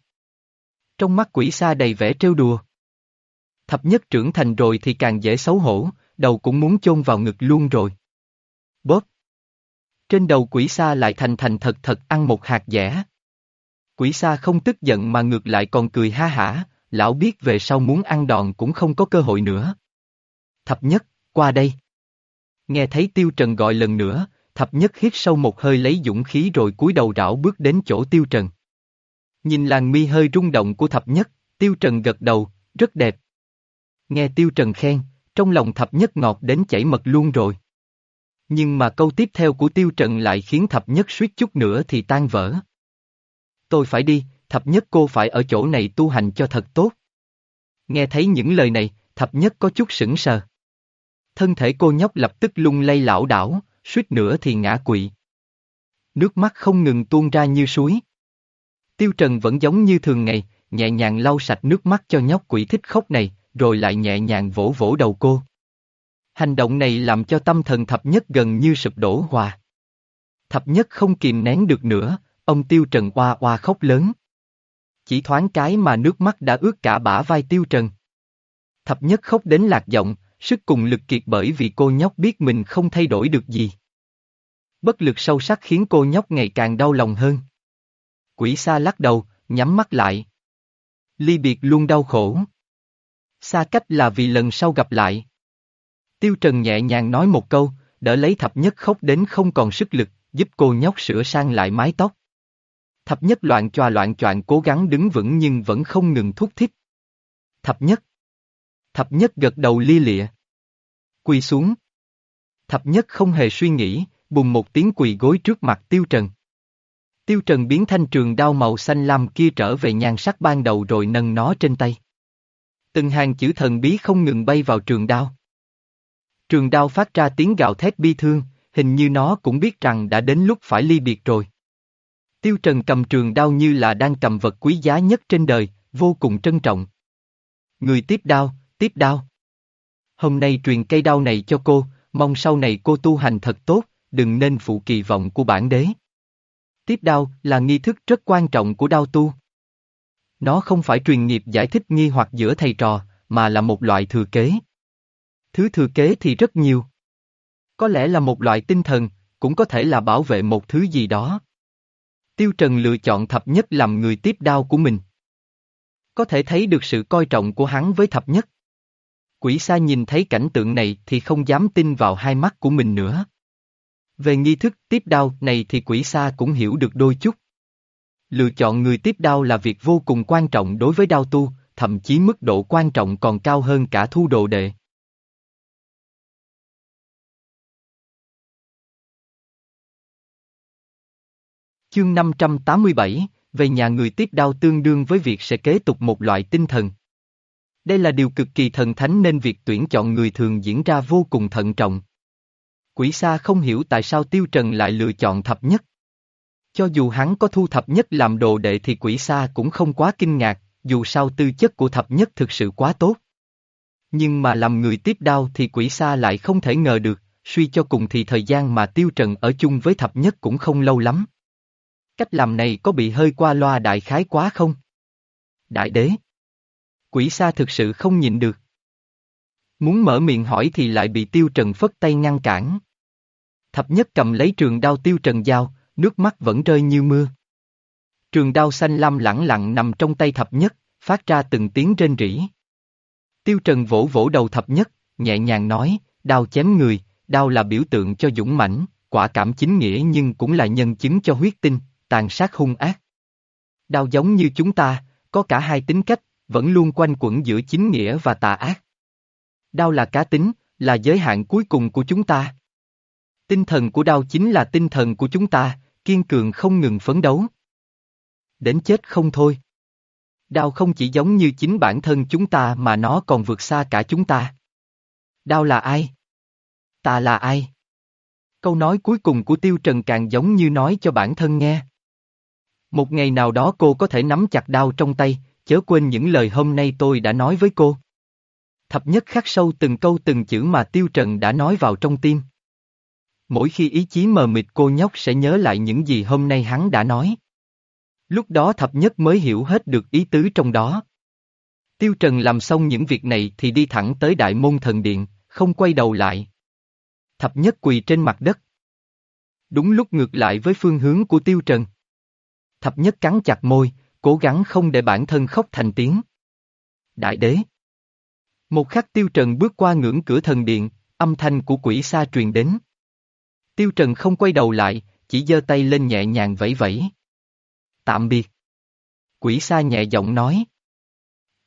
Trong mắt quỷ xa đầy vẻ trêu đùa. Thập nhất trưởng thành rồi thì càng dễ xấu hổ, đầu cũng muốn chôn vào ngực luôn rồi. Bóp. Trên đầu quỷ xa lại thành thành thật thật ăn một hạt dẻ. Quỷ xa không tức giận mà ngược lại còn cười ha hả, lão biết về sau muốn ăn đòn cũng không có cơ hội nữa. Thập nhất, qua đây. Nghe thấy Tiêu Trần gọi lần nữa, thập nhất hít sâu một hơi lấy dũng khí rồi cúi đầu rảo bước đến chỗ Tiêu Trần. Nhìn làn mi hơi rung động của thập nhất, Tiêu Trần gật đầu, rất đẹp. Nghe Tiêu Trần khen, trong lòng thập nhất ngọt đến chảy mật luôn rồi. Nhưng mà câu tiếp theo của Tiêu Trần lại khiến thập nhất suýt chút nữa thì tan vỡ. Tôi phải đi, thập nhất cô phải ở chỗ này tu hành cho thật tốt. Nghe thấy những lời này, thập nhất có chút sững sờ. Thân thể cô nhóc lập tức lung lay lão đảo, suýt nữa thì ngã quỵ. Nước mắt không ngừng tuôn ra như suối. Tiêu Trần vẫn giống như thường ngày, nhẹ nhàng lau sạch nước mắt cho nhóc quỷ thích khóc này, rồi lại nhẹ nhàng vỗ vỗ đầu cô. Hành động này làm cho tâm thần thập nhất gần như sụp đổ hòa. Thập nhất không kìm nén được nữa, ông Tiêu Trần oa oa khóc lớn. Chỉ thoáng cái mà nước mắt đã ướt cả bả vai Tiêu Trần. Thập nhất khóc đến lạc giọng, sức cùng lực kiệt bởi vì cô nhóc biết mình không thay đổi được gì. Bất lực sâu sắc khiến cô nhóc ngày càng đau lòng hơn. Quỷ xa lắc đầu, nhắm mắt lại. Ly biệt luôn đau khổ. Xa cách là vì lần sau gặp lại. Tiêu Trần nhẹ nhàng nói một câu, đỡ lấy thập nhất khóc đến không còn sức lực, giúp cô nhóc sửa sang lại mái tóc. Thập nhất loạn choa loạn choạng cố gắng đứng vững nhưng vẫn không ngừng thúc thích. Thập nhất. Thập nhất gật đầu li lịa. Quỳ xuống. Thập nhất không hề suy nghĩ, bùng một tiếng quỳ gối trước mặt Tiêu Trần. Tiêu Trần biến thanh trường đao màu xanh lam kia trở về nhan sắc ban đầu rồi nâng nó trên tay. Từng hàng chữ thần bí không ngừng bay vào trường đao. Trường đao phát ra tiếng gào thét bi thương, hình như nó cũng biết rằng đã đến lúc phải ly biệt rồi. Tiêu Trần cầm trường đao như là đang cầm vật quý giá nhất trên đời, vô cùng trân trọng. Người tiếp đao, tiếp đao. Hôm nay truyền cây đao này cho cô, mong sau này cô tu hành thật tốt, đừng nên phụ kỳ vọng của bản đế. Tiếp đao là nghi thức rất quan trọng của đao tu. Nó không phải truyền nghiệp giải thích nghi hoặc giữa thầy trò, mà là một loại thừa kế. Thứ thừa kế thì rất nhiều. Có lẽ là một loại tinh thần, cũng có thể là bảo vệ một thứ gì đó. Tiêu Trần lựa chọn thập nhất làm người tiếp đao của mình. Có thể thấy được sự coi trọng của hắn với thập nhất. Quỷ sa nhìn thấy cảnh tượng này thì không dám tin vào hai mắt của mình nữa. Về nghi thức tiếp đao này thì quỷ sa cũng hiểu được đôi chút. Lựa chọn người tiếp đao là việc vô cùng quan trọng đối với đao tu, thậm chí mức độ quan trọng còn cao hơn cả thu đồ đệ. Chương 587, về nhà người tiếp đao tương đương với việc sẽ kế tục một loại tinh thần. Đây là điều cực kỳ thần thánh nên việc tuyển chọn người thường diễn ra vô cùng thận trọng. Quỷ Sa không hiểu tại sao Tiêu Trần lại lựa chọn thập nhất. Cho dù hắn có thu thập nhất làm đồ đệ thì quỷ xa cũng không quá kinh ngạc, dù sao tư chất của thập nhất thực sự quá tốt. Nhưng mà làm người tiếp đao thì quỷ xa lại không thể ngờ được, suy cho cùng thì thời gian mà Tiêu Trần ở chung với thập nhất cũng không lâu lắm. Cách làm này có bị hơi qua loa đại khái quá không? Đại đế. Quỷ xa thực sự không nhịn được. Muốn mở miệng hỏi thì lại bị Tiêu Trần phất tay ngăn cản. Thập nhất cầm lấy trường đao Tiêu Trần giao, nước mắt vẫn rơi như mưa. Trường đao xanh lam lẳng lặng nằm trong tay thập nhất, phát ra từng tiếng rên rỉ. Tiêu Trần vỗ vỗ đầu thập nhất, nhẹ nhàng nói, đao chém người, đao là biểu tượng cho dũng mãnh, quả cảm chính nghĩa nhưng cũng là nhân chứng cho huyết tinh, tàn sát hung ác. Đao giống như chúng ta, có cả hai tính cách, vẫn luôn quanh quẩn giữa chính nghĩa và tà ác. Đao là cá tính, là giới hạn cuối cùng của chúng ta. Tinh thần của đao chính là tinh thần của chúng ta, kiên cường không ngừng phấn đấu. Đến chết không thôi. Đau không chỉ giống như chính bản thân chúng ta mà nó còn vượt xa cả chúng ta. Đau là ai? Ta là ai? Câu nói cuối cùng của Tiêu Trần càng giống như nói cho bản thân nghe. Một ngày nào đó cô có thể nắm chặt đao trong tay, chớ quên những lời hôm nay tôi đã nói với cô. Thập nhất khắc sâu từng câu từng chữ mà Tiêu Trần đã nói vào trong tim. Mỗi khi ý chí mờ mịt cô nhóc sẽ nhớ lại những gì hôm nay hắn đã nói. Lúc đó thập nhất mới hiểu hết được ý tứ trong đó. Tiêu Trần làm xong những việc này thì đi thẳng tới đại môn thần điện, không quay đầu lại. Thập nhất quỳ trên mặt đất. Đúng lúc ngược lại với phương hướng của Tiêu Trần. Thập nhất cắn chặt môi, cố gắng không để bản thân khóc thành tiếng. Đại đế. Một khắc Tiêu Trần bước qua ngưỡng cửa thần điện, âm thanh của quỷ xa truyền đến. Tiêu Trần không quay đầu lại, chỉ giơ tay lên nhẹ nhàng vẫy vẫy. Tạm biệt. Quỷ Sa nhẹ giọng nói.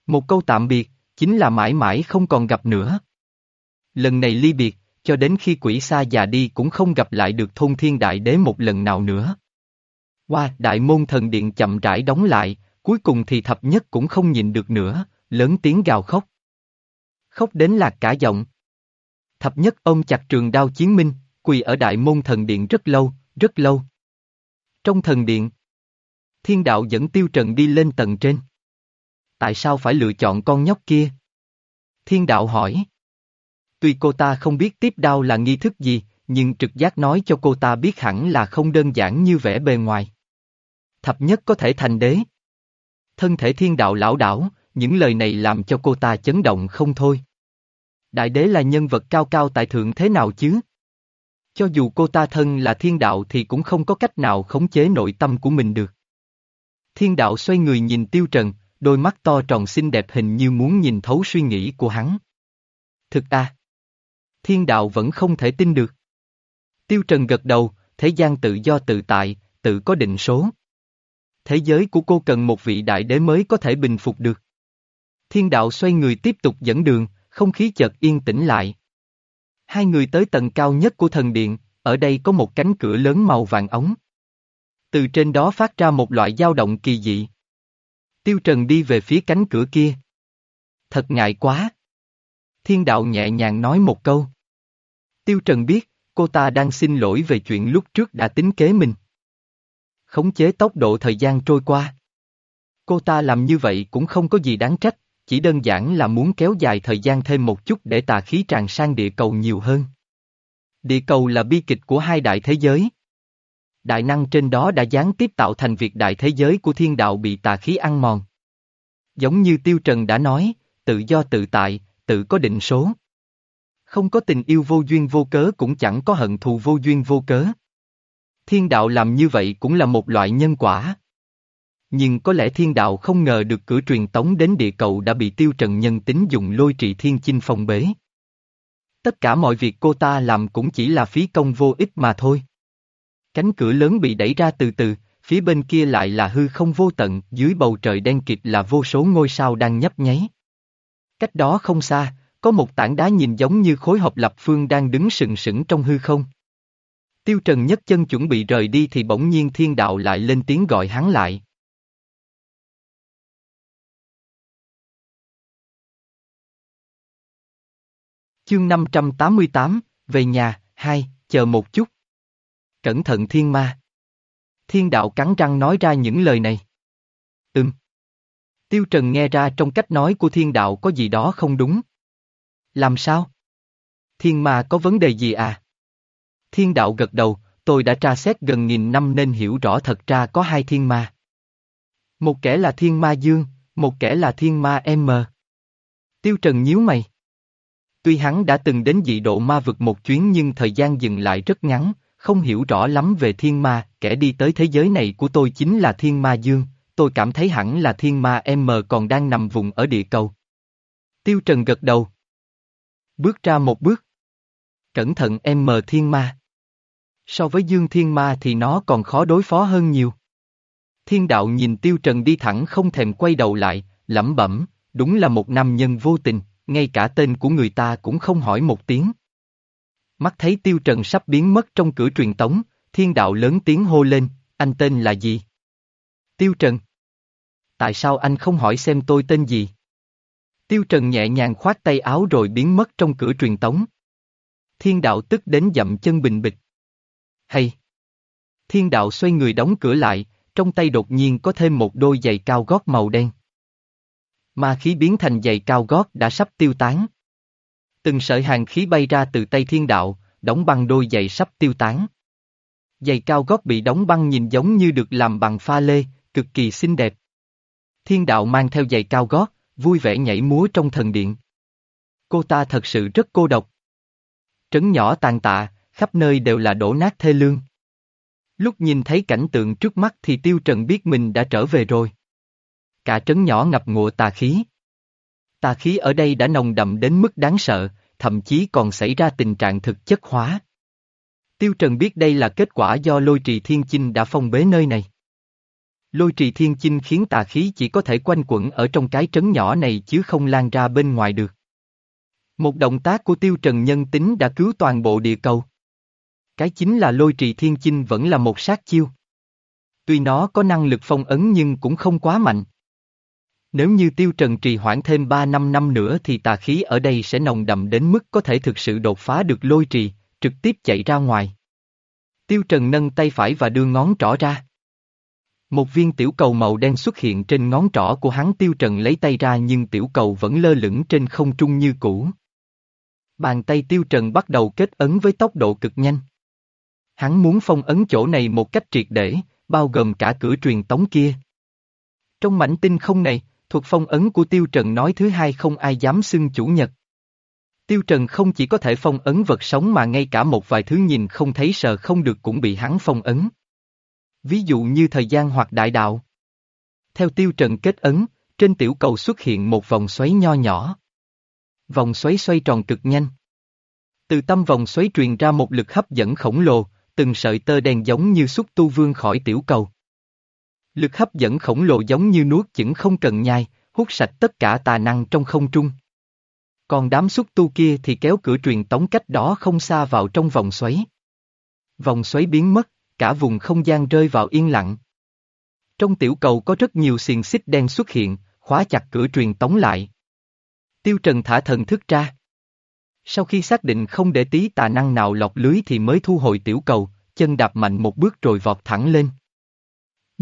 Một câu tạm biệt, chính là mãi mãi không còn gặp nữa. Lần này ly biệt, cho đến khi quỷ Sa già đi cũng không gặp lại được thôn thiên đại đế một lần nào nữa. Qua, đại môn thần điện chậm rãi đóng lại, cuối cùng thì thập nhất cũng không nhìn được nữa, lớn tiếng gào khóc. Khóc đến lạc cả giọng. Thập nhất ôm chặt trường đao chiến minh, quỳ ở đại môn thần điện rất lâu, rất lâu. Trong thần điện, thiên đạo dẫn tiêu trần đi lên tầng trên. Tại sao phải lựa chọn con nhóc kia? Thiên đạo hỏi. Tuy cô ta không biết tiếp đao là nghi thức gì, nhưng trực giác nói cho cô ta biết hẳn là không đơn giản như vẻ bề ngoài. Thập nhất có thể thành đế. Thân thể thiên đạo lão đảo, những lời này làm cho cô ta chấn động không thôi. Đại đế là nhân vật cao cao tại thượng thế nào chứ? Cho dù cô ta thân là thiên đạo thì cũng không có cách nào khống chế nội tâm của mình được. Thiên đạo xoay người nhìn tiêu trần, đôi mắt to tròn xinh đẹp hình như muốn nhìn thấu suy nghĩ của hắn. Thực à? Thiên đạo vẫn không thể tin được. Tiêu trần gật đầu, thế gian tự do tự tại, tự có định số. Thế giới của cô cần một vị đại đế mới có thể bình phục được. Thiên đạo xoay người tiếp tục dẫn đường, không khí chợt yên tĩnh lại. Hai người tới tầng cao nhất của thần điện, ở đây có một cánh cửa lớn màu vàng ống. Từ trên đó phát ra một loại dao động kỳ dị. Tiêu Trần đi về phía cánh cửa kia. Thật ngại quá. Thiên đạo nhẹ nhàng nói một câu. Tiêu Trần biết, cô ta đang xin lỗi về chuyện lúc trước đã tính kế mình. Khống chế tốc độ thời gian trôi qua. Cô ta làm như vậy cũng không có gì đáng trách chỉ đơn giản là muốn kéo dài thời gian thêm một chút để tà khí tràn sang địa cầu nhiều hơn. Địa cầu là bi kịch của hai đại thế giới. Đại năng trên đó đã gián tiếp tạo thành việc đại thế giới của thiên đạo bị tà khí ăn mòn. Giống như Tiêu Trần đã nói, tự do tự tại, tự có định số. Không có tình yêu vô duyên vô cớ cũng chẳng có hận thù vô duyên vô cớ. Thiên đạo làm như vậy cũng là một loại nhân quả. Nhưng có lẽ thiên đạo không ngờ được cửa truyền tống đến địa cầu đã bị tiêu trần nhân tính dùng lôi trị thiên chinh phòng bế. Tất cả mọi việc cô ta làm cũng chỉ là phí công vô ích mà thôi. Cánh cửa lớn bị đẩy ra từ từ, phía bên kia lại là hư không vô tận, dưới bầu trời đen kịt là vô số ngôi sao đang nhấp nháy. Cách đó không xa, có một tảng đá nhìn giống như khối hợp lập phương đang đứng sừng sững trong hư không. Tiêu Trần nhất chân chuẩn bị rời đi thì bỗng nhiên thiên đạo lại lên tiếng gọi hắn lại. Chương 588, về nhà, hai, chờ một chút. Cẩn thận thiên ma. Thiên đạo cắn răng nói ra những lời này. Ừm. Tiêu Trần nghe ra trong cách nói của thiên đạo có gì đó không đúng. Làm sao? Thiên ma có vấn đề gì à? Thiên đạo gật đầu, tôi đã tra xét gần nghìn năm nên hiểu rõ thật ra có hai thiên ma. Một kẻ là thiên ma dương, một kẻ là thiên ma M. Tiêu Trần nhíu mày. Tuy hắn đã từng đến dị độ ma vực một chuyến nhưng thời gian dừng lại rất ngắn, không hiểu rõ lắm về thiên ma, kẻ đi tới thế giới này của tôi chính là thiên ma dương, tôi cảm thấy hẳn là thiên ma M còn đang nằm vùng ở địa cầu. Tiêu Trần gật đầu. Bước ra một bước. Cẩn thận M thiên ma. So với dương thiên ma thì nó còn khó đối phó hơn nhiều. Thiên đạo nhìn Tiêu Trần đi thẳng không thèm quay đầu lại, lẩm bẩm, đúng là một nam nhân vô tình, ngay cả tên của người ta cũng không hỏi một tiếng. Mắt thấy Tiêu Trần sắp biến mất trong cửa truyền tống, thiên đạo lớn tiếng hô lên, anh tên là gì? Tiêu Trần. Tại sao anh không hỏi xem tôi tên gì? Tiêu Trần nhẹ nhàng khoát tay áo rồi biến mất trong cửa truyền tống. Thiên đạo tức đến dậm chân bình bịch. Hay! Thiên đạo xoay người đóng cửa lại, trong tay đột nhiên có thêm một đôi giày cao gót màu đen. Ma khí biến thành giày cao gót đã sắp tiêu tán. Từng sợi hàng khí bay ra từ tay thiên đạo, đóng băng đôi giày sắp tiêu tán. Giày cao gót bị đóng băng nhìn giống như được làm bằng pha lê, cực kỳ xinh đẹp. Thiên đạo mang theo giày cao gót, vui vẻ nhảy múa trong thần điện. Cô ta thật sự rất cô độc. Trấn nhỏ tàn tạ, khắp nơi đều là đổ nát thê lương. Lúc nhìn thấy cảnh tượng trước mắt thì Tiêu Trần biết mình đã trở về rồi. Cả trấn nhỏ ngập ngụa tà khí. Tà khí ở đây đã nồng đậm đến mức đáng sợ, thậm chí còn xảy ra tình trạng thực chất hóa. Tiêu Trần biết đây là kết quả do lôi trì thiên chinh đã phong bế nơi này. Lôi trì thiên chinh khiến tà khí chỉ có thể quanh quẩn ở trong cái trấn nhỏ này chứ không lan ra bên ngoài được. Một động tác của Tiêu Trần nhân tính đã cứu toàn bộ địa cầu. Cái chính là lôi trì thiên chinh vẫn là một sát chiêu. Tuy nó có năng lực phong ấn nhưng cũng không quá mạnh. Nếu như tiêu trần trì hoãn thêm 3 năm năm nữa thì tà khí ở đây sẽ nồng đậm đến mức có thể thực sự đột phá được lôi trì, trực tiếp chạy ra ngoài. Tiêu trần nâng tay phải và đưa ngón trỏ ra. Một viên tiểu cầu màu đen xuất hiện trên ngón trỏ của hắn tiêu trần lấy tay ra nhưng tiểu cầu vẫn lơ lửng trên không trung như cũ. Bàn tay tiêu trần bắt đầu kết ấn với tốc độ cực nhanh. Hắn muốn phong ấn chỗ này một cách triệt để, bao gồm cả cửa truyền tống kia. Trong mảnh tinh không này, Thuật phong ấn của Tiêu Trần nói thứ hai không ai dám xưng chủ nhật. Tiêu Trần không chỉ có thể phong ấn vật sống mà ngay cả một vài thứ nhìn không thấy sợ không được cũng bị hắn phong ấn. Ví dụ như thời gian hoặc đại đạo. Theo Tiêu Trần kết ấn, trên tiểu cầu xuất hiện một vòng xoáy nho nhỏ. Vòng xoáy xoay tròn cực nhanh. Từ tâm vòng xoáy truyền ra một lực hấp dẫn khổng lồ, từng sợi tơ đen giống như xúc tu vương khỏi tiểu cầu. Lực hấp dẫn khổng lồ giống như nuốt chửng không cần nhai, hút sạch tất cả tà năng trong không trung. Còn đám xúc tu kia thì kéo cửa truyền tống cách đó không xa vào trong vòng xoáy. Vòng xoáy biến mất, cả vùng không gian rơi vào yên lặng. Trong tiểu cầu có rất nhiều xiềng xích đen xuất hiện, khóa chặt cửa truyền tống lại. Tiêu Trần thả thần thức ra. Sau khi xác định không để tí tà năng nào lọt lưới thì mới thu hồi tiểu cầu, chân đạp mạnh một bước rồi vọt thẳng lên.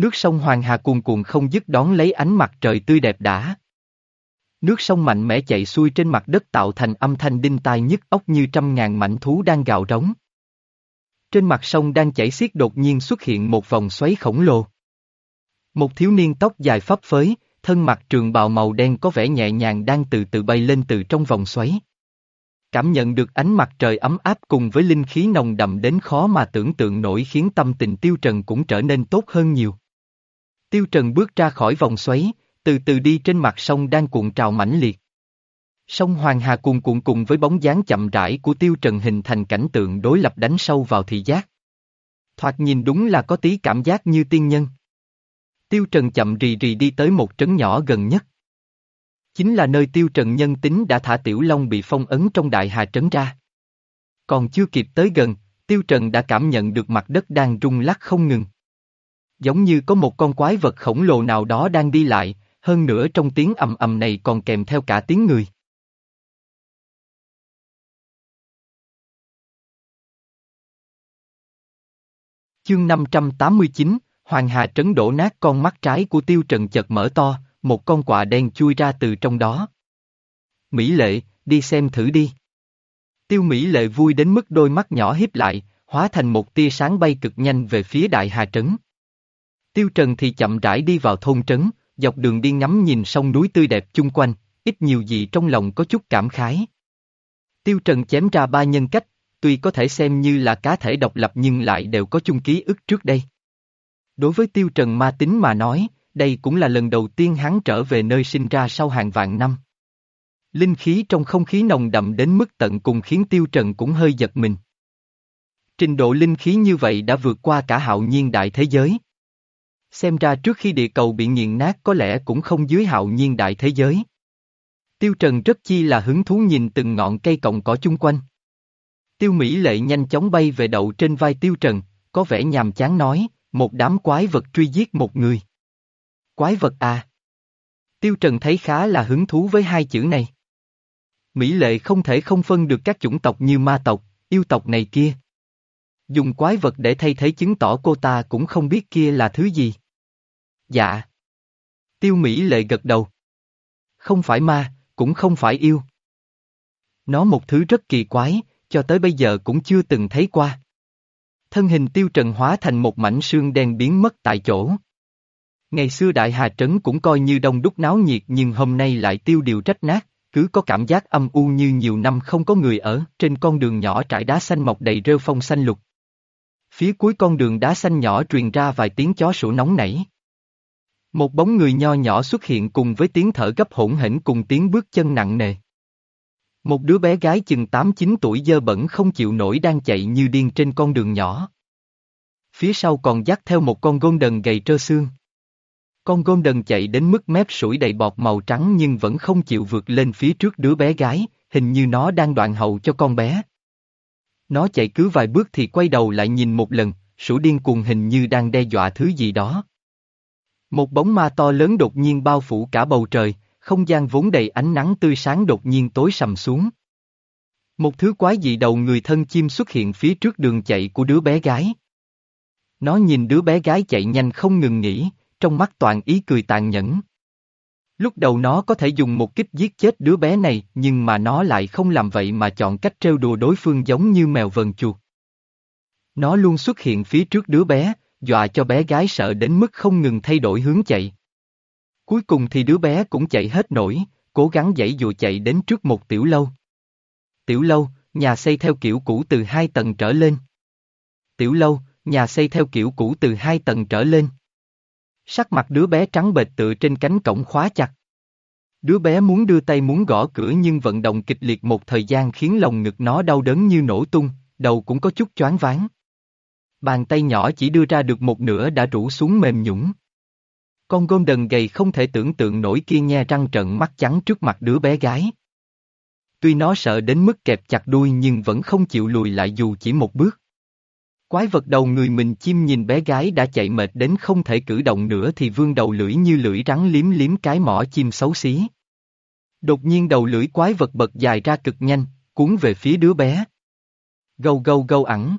Nước sông Hoàng Hà cuồn cuộn không dứt đón lấy ánh mặt trời tươi đẹp đã. Nước sông mạnh mẽ chạy xuôi trên mặt đất tạo thành âm thanh đinh tai nhức ốc như trăm ngàn mảnh thú đang gào rống. Trên mặt sông đang chảy xiết đột nhiên xuất hiện một vòng xoáy khổng lồ. Một thiếu niên tóc dài phấp phới, thân mặt trường bào màu đen có vẻ nhẹ nhàng đang từ từ bay lên từ trong vòng xoáy. Cảm nhận được ánh mặt trời ấm áp cùng với linh khí nồng đậm đến khó mà tưởng tượng nổi khiến tâm tình Tiêu Trần cũng trở nên tốt hơn nhiều. Tiêu Trần bước ra khỏi vòng xoáy, từ từ đi trên mặt sông đang cuộn trào mãnh liệt. Sông Hoàng Hà cuồn cuộn cùng với bóng dáng chậm rãi của Tiêu Trần hình thành cảnh tượng đối lập đánh sâu vào thị giác. Thoạt nhìn đúng là có tí cảm giác như tiên nhân. Tiêu Trần chậm rì rì đi tới một trấn nhỏ gần nhất. Chính là nơi Tiêu Trần nhân tính đã thả Tiểu Long bị phong ấn trong đại hà trấn ra. Còn chưa kịp tới gần, Tiêu Trần đã cảm nhận được mặt đất đang rung lắc không ngừng. Giống như có một con quái vật khổng lồ nào đó đang đi lại, hơn nữa trong tiếng ầm ầm này còn kèm theo cả tiếng người. Chương 589, Hoàng Hà trấn đổ nát con mắt trái của Tiêu Trần chợt mở to, một con quạ đen chui ra từ trong đó. Mỹ lệ, đi xem thử đi. Tiêu Mỹ lệ vui đến mức đôi mắt nhỏ hiếp lại, hóa thành một tia sáng bay cực nhanh về phía đại hà trấn. Tiêu Trần thì chậm rãi đi vào thôn trấn, dọc đường đi ngắm nhìn sông núi tươi đẹp chung quanh, ít nhiều gì trong lòng có chút cảm khái. Tiêu Trần chém ra ba nhân cách, tuy có thể xem như là cá thể độc lập nhưng lại đều có chung ký ức trước đây. Đối với Tiêu Trần ma tính mà nói, đây cũng là lần đầu tiên hắn trở về nơi sinh ra sau hàng vạn năm. Linh khí trong không khí nồng đậm đến mức tận cùng khiến Tiêu Trần cũng hơi giật mình. Trình độ linh khí như vậy đã vượt qua cả hạo nhiên đại thế giới. Xem ra trước khi địa cầu bị nghiền nát có lẽ cũng không dưới hạo nhiên đại thế giới. Tiêu Trần rất chi là hứng thú nhìn từng ngọn cây cọng cỏ chung quanh. Tiêu Mỹ lệ nhanh chóng bay về đậu trên vai Tiêu Trần, có vẻ nhàm chán nói, một đám quái vật truy giết một người. Quái vật à? Tiêu Trần thấy khá là hứng thú với hai chữ này. Mỹ lệ không thể không phân được các chủng tộc như ma tộc, yêu tộc này kia. Dùng quái vật để thay thế chứng tỏ cô ta cũng không biết kia là thứ gì. Dạ. Tiêu Mỹ lệ gật đầu. Không phải ma, cũng không phải yêu. Nó một thứ rất kỳ quái, cho tới bây giờ cũng chưa từng thấy qua. Thân hình tiêu trần hóa thành một mảnh xương đen biến mất tại chỗ. Ngày xưa Đại Hà Trấn cũng coi như đông đúc náo nhiệt nhưng hôm nay lại tiêu điều trách nát, cứ có cảm giác âm u như nhiều năm không có người ở, trên con đường nhỏ trải đá xanh mọc đầy rêu phong xanh lục. Phía cuối con đường đá xanh nhỏ truyền ra vài tiếng chó sủa nóng nảy. Một bóng người nho nhỏ xuất hiện cùng với tiếng thở gấp hỗn hển cùng tiếng bước chân nặng nề. Một đứa bé gái chừng 8-9 tuổi dơ bẩn không chịu nổi đang chạy như điên trên con đường nhỏ. Phía sau còn dắt theo một con gôn đần gầy trơ xương. Con gôn đần chạy đến mức mép sủi đầy bọt màu trắng nhưng vẫn không chịu vượt lên phía trước đứa bé gái, hình như nó đang đoạn hậu cho con bé. Nó chạy cứ vài bước thì quay đầu lại nhìn một lần, sủi điên cuồng hình như đang đe dọa thứ gì đó. Một bóng ma to lớn đột nhiên bao phủ cả bầu trời, không gian vốn đầy ánh nắng tươi sáng đột nhiên tối sầm xuống. Một thứ quái dị đầu người thân chim xuất hiện phía trước đường chạy của đứa bé gái. Nó nhìn đứa bé gái chạy nhanh không ngừng nghỉ, trong mắt toàn ý cười tàn nhẫn. Lúc đầu nó có thể dùng một kích giết chết đứa bé này, nhưng mà nó lại không làm vậy mà chọn cách trêu đùa đối phương giống như mèo vần chuột. Nó luôn xuất hiện phía trước đứa bé, dọa cho bé gái sợ đến mức không ngừng thay đổi hướng chạy. Cuối cùng thì đứa bé cũng chạy hết nổi, cố gắng dãy dù chạy đến trước một tiểu lâu. Tiểu lâu, nhà xây theo kiểu cũ từ hai tầng trở lên. Tiểu lâu, nhà xây theo kiểu cũ từ hai tầng trở lên. Sắc mặt đứa bé trắng bệch tựa trên cánh cổng khóa chặt. Đứa bé muốn đưa tay muốn gõ cửa nhưng vận động kịch liệt một thời gian khiến lồng ngực nó đau đớn như nổ tung, đầu cũng có chút choáng váng. Bàn tay nhỏ chỉ đưa ra được một nửa đã rủ xuống mềm nhũng. Con golden gầy không thể tưởng tượng nổi kia nhe răng trận mắt trắng trước mặt đứa bé gái. Tuy nó sợ đến mức kẹp chặt đuôi nhưng vẫn không chịu lùi lại dù chỉ một bước. Quái vật đầu người mình chim nhìn bé gái đã chạy mệt đến không thể cử động nữa thì vương đầu lưỡi như lưỡi rắn liếm liếm cái mỏ chim xấu xí. Đột nhiên đầu lưỡi quái vật bật dài ra cực nhanh, cuốn về phía đứa bé. Gâu gâu gâu ẳng.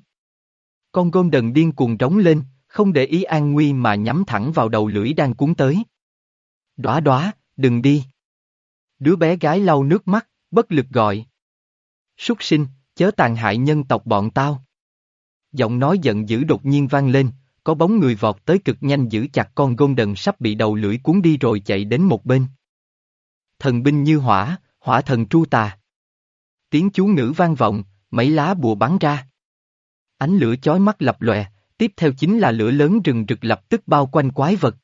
Con gôn đần điên cuồng trống lên, không để ý an nguy mà nhắm thẳng vào đầu lưỡi đang cuốn tới. Đóa đóa, đừng đi. Đứa bé gái lau nước mắt, bất lực gọi. Súc sinh, chớ tàn hại nhân tộc bọn tao. Giọng nói giận dữ đột nhiên vang lên, có bóng người vọt tới cực nhanh giữ chặt con gôn đần sắp bị đầu lưỡi cuốn đi rồi chạy đến một bên. Thần binh như hỏa, hỏa thần tru tà. Tiếng chú ngữ vang vọng, mấy lá bùa bắn ra. Ánh lửa chói mắt lập lòe, tiếp theo chính là lửa lớn rừng rực lập tức bao quanh quái vật.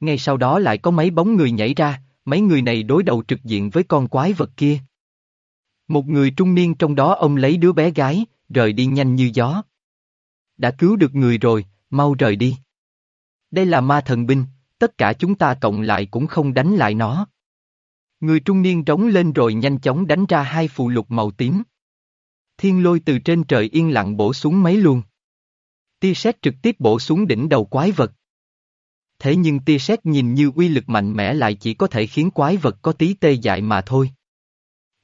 Ngay sau đó lại có mấy bóng người nhảy ra, mấy người này đối đầu trực diện với con quái vật kia. Một người trung niên trong đó ông lấy đứa bé gái, rời đi nhanh như gió. Đã cứu được người rồi, mau rời đi. Đây là ma thần binh, tất cả chúng ta cộng lại cũng không đánh lại nó. Người trung niên trống lên rồi nhanh chóng đánh ra hai phù lục màu tím. Thiên lôi từ trên trời yên lặng bổ xuống mấy luôn. Tia sét trực tiếp bổ xuống đỉnh đầu quái vật. Thế nhưng tia sét nhìn như uy lực mạnh mẽ lại chỉ có thể khiến quái vật có tí tê dại mà thôi.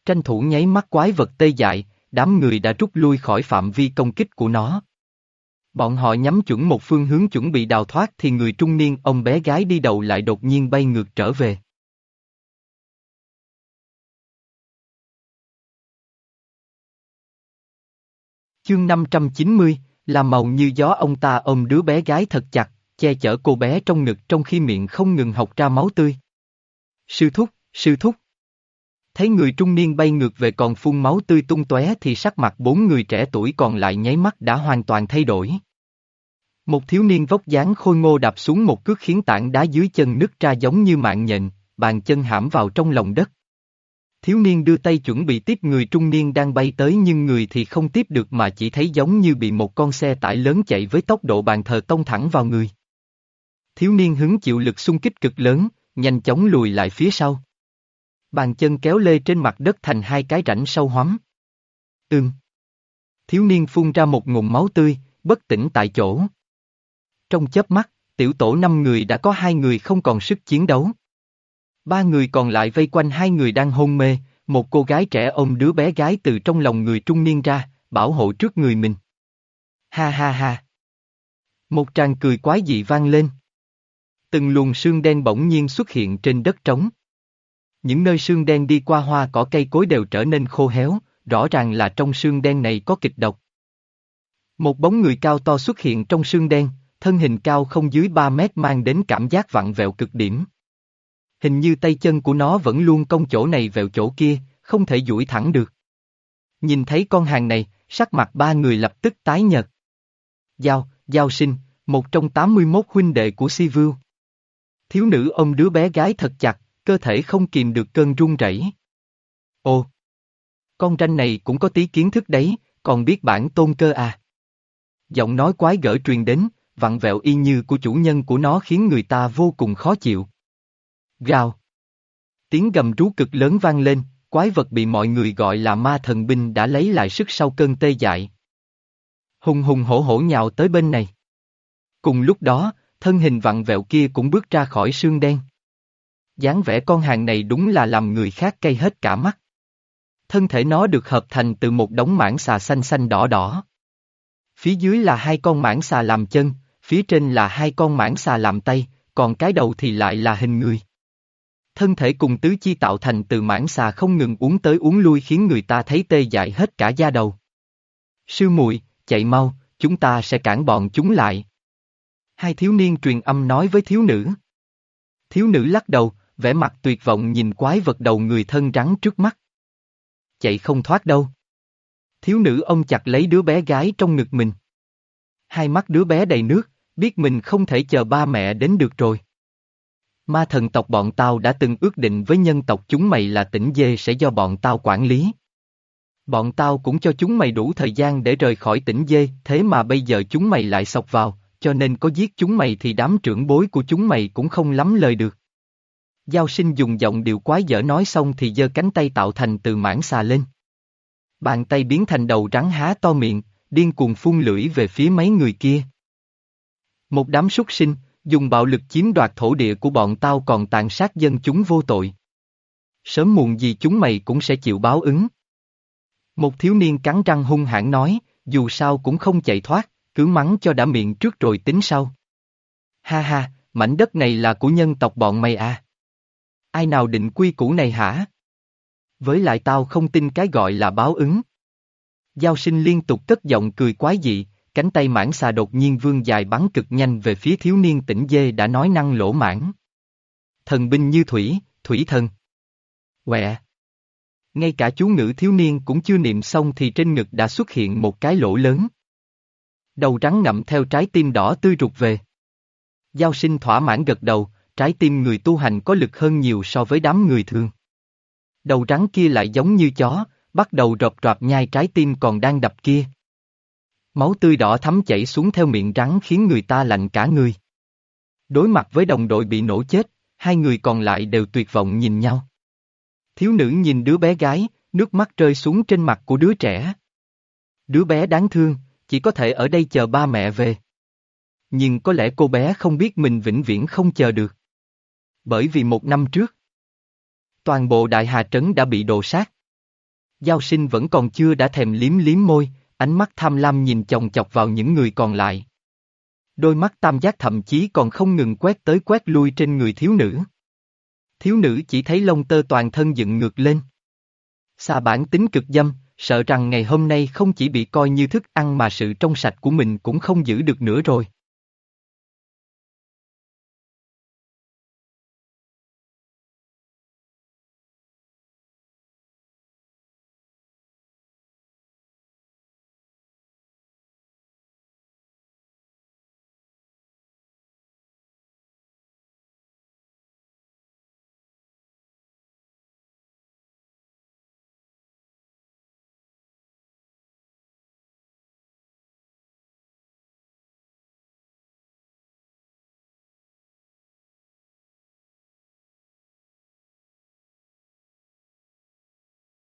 Tranh thủ nháy mắt quái vật tê dại, đám người đã rút lui khỏi phạm vi công kích của nó. Bọn họ nhắm chuẩn một phương hướng chuẩn bị đào thoát thì người trung niên ông bé gái đi đầu lại đột nhiên bay ngược trở về. Chương 590, là màu như gió ông ta ôm đứa bé gái thật chặt, che chở cô bé trong ngực trong khi miệng không ngừng học ra máu tươi. Sư thúc, sư thúc. Thấy người trung niên bay ngược về còn phun máu tươi tung tóe thì sắc mặt bốn người trẻ tuổi còn lại nháy mắt đã hoàn toàn thay đổi. Một thiếu niên vóc dáng khôi ngô đạp xuống một cước khiến tảng đá dưới chân nứt ra giống như mạng nhện, bàn chân hãm vào trong lòng đất. Thiếu niên đưa tay chuẩn bị tiếp người trung niên đang bay tới nhưng người thì không tiếp được mà chỉ thấy giống như bị một con xe tải lớn chạy với tốc độ bàn thờ tông thẳng vào người. Thiếu niên hứng chịu lực xung kích cực lớn, nhanh chóng lùi lại phía sau. Bàn chân kéo lê trên mặt đất thành hai cái rãnh sâu hoắm. Ừm. Thiếu niên phun ra một ngụm máu tươi, bất tỉnh tại chỗ. Trong chớp mắt, tiểu tổ năm người đã có hai người không còn sức chiến đấu. Ba người còn lại vây quanh hai người đang hôn mê, một cô gái trẻ ôm đứa bé gái từ trong lòng người trung niên ra, bảo hộ trước người mình. Ha ha ha. Một tràng cười quái dị vang lên. Từng luồng sương đen bỗng nhiên xuất hiện trên đất trống. Những nơi sương đen đi qua hoa cỏ cây cối đều trở nên khô héo, rõ ràng là trong sương đen này có kịch độc. Một bóng người cao to xuất hiện trong sương đen, thân hình cao không dưới 3 mét mang đến cảm giác vặn vẹo cực điểm. Hình như tay chân của nó vẫn luôn cong chỗ này vẹo chỗ kia, không thể duỗi thẳng được. Nhìn thấy con hàng này, sắc mặt ba người lập tức tái nhợt. Giao, Giao sinh, một trong 81 huynh đệ của Si Vưu. Thiếu nữ ôm đứa bé gái thật chặt, cơ thể không kìm được cơn run rẩy. Ồ! Con tranh này cũng có tí kiến thức đấy, còn biết bản tôn cơ à. Giọng nói quái gở truyền đến, vặn vẹo y như của chủ nhân của nó khiến người ta vô cùng khó chịu. Gào! Tiếng gầm rú cực lớn vang lên, quái vật bị mọi người gọi là ma thần binh đã lấy lại sức sau cơn tê dại. Hùng hùng hổ hổ nhào tới bên này. Cùng lúc đó, thân hình vặn vẹo kia cũng bước ra khỏi xương đen dáng vẻ con hàng này đúng là làm người khác cay hết cả mắt. Thân thể nó được hợp thành từ một đống mảng xà xanh xanh đỏ đỏ. Phía dưới là hai con mảng xà làm chân, phía trên là hai con mảng xà làm tay, còn cái đầu thì lại là hình người. Thân thể cùng tứ chi tạo thành từ mảng xà không ngừng uống tới uống lui khiến người ta thấy tê dại hết cả da đầu. Sư muội, chạy mau, chúng ta sẽ cản bọn chúng lại. Hai thiếu niên truyền âm nói với thiếu nữ. Thiếu nữ lắc đầu, vẻ mặt tuyệt vọng nhìn quái vật đầu người thân rắn trước mắt. Chạy không thoát đâu. Thiếu nữ ông chặt lấy đứa bé gái trong ngực mình. Hai mắt đứa bé đầy nước, biết mình không thể chờ ba mẹ đến được rồi. Ma thần tộc bọn tao đã từng ước định với nhân tộc chúng mày là tỉnh dê sẽ do bọn tao quản lý. Bọn tao cũng cho chúng mày đủ thời gian để rời khỏi tỉnh dê, thế mà bây giờ chúng mày lại sọc vào, cho nên có giết chúng mày thì đám trưởng bối của chúng mày cũng không lắm lời được. Giao sinh dùng giọng điệu quái dở nói xong thì giơ cánh tay tạo thành từ mảng xà lên. Bàn tay biến thành đầu rắn há to miệng, điên cuồng phun lưỡi về phía mấy người kia. Một đám súc sinh, dùng bạo lực chiếm đoạt thổ địa của bọn tao còn tàn sát dân chúng vô tội. Sớm muộn gì chúng mày cũng sẽ chịu báo ứng. Một thiếu niên cắn răng hung hãn nói, dù sao cũng không chạy thoát, cứ mắng cho đã miệng trước rồi tính sau. Ha ha, mảnh đất này là của nhân tộc bọn mày à. Ai nào định quy củ này hả? Với lại tao không tin cái gọi là báo ứng. Giao sinh liên tục cất giọng cười quái dị, cánh tay mãn xà đột nhiên vươn dài bắn cực nhanh về phía thiếu niên tỉnh dê đã nói năng lỗ mãn. Thần binh như thủy, thủy thần. Quẹ. Ngay cả chú ngữ thiếu niên cũng chưa niệm xong thì trên ngực đã xuất hiện một cái lỗ lớn. Đầu rắn ngậm theo trái tim đỏ tươi rụt về. Giao sinh thỏa mãn gật đầu, trái tim người tu hành có lực hơn nhiều so với đám người thường. Đầu rắn kia lại giống như chó, bắt đầu rộp rạp nhai trái tim còn đang đập kia. Máu tươi đỏ thấm chảy xuống theo miệng rắn khiến người ta lạnh cả người. Đối mặt với đồng đội bị nổ chết, hai người còn lại đều tuyệt vọng nhìn nhau. Thiếu nữ nhìn đứa bé gái, nước mắt rơi xuống trên mặt của đứa trẻ. Đứa bé đáng thương, chỉ có thể ở đây chờ ba mẹ về. Nhưng có lẽ cô bé không biết mình vĩnh viễn không chờ được. Bởi vì một năm trước, toàn bộ đại hà trấn đã bị đồ sát. Giao sinh vẫn còn chưa đã thèm liếm liếm môi, ánh mắt tham lam nhìn chồng chọc vào những người còn lại. Đôi mắt tam giác thậm chí còn không ngừng quét tới quét lui trên người thiếu nữ. Thiếu nữ chỉ thấy lông tơ toàn thân dựng ngược lên. Xa bản tính cực dâm, sợ rằng ngày hôm nay không chỉ bị coi như thức ăn mà sự trong sạch của mình cũng không giữ được nữa rồi.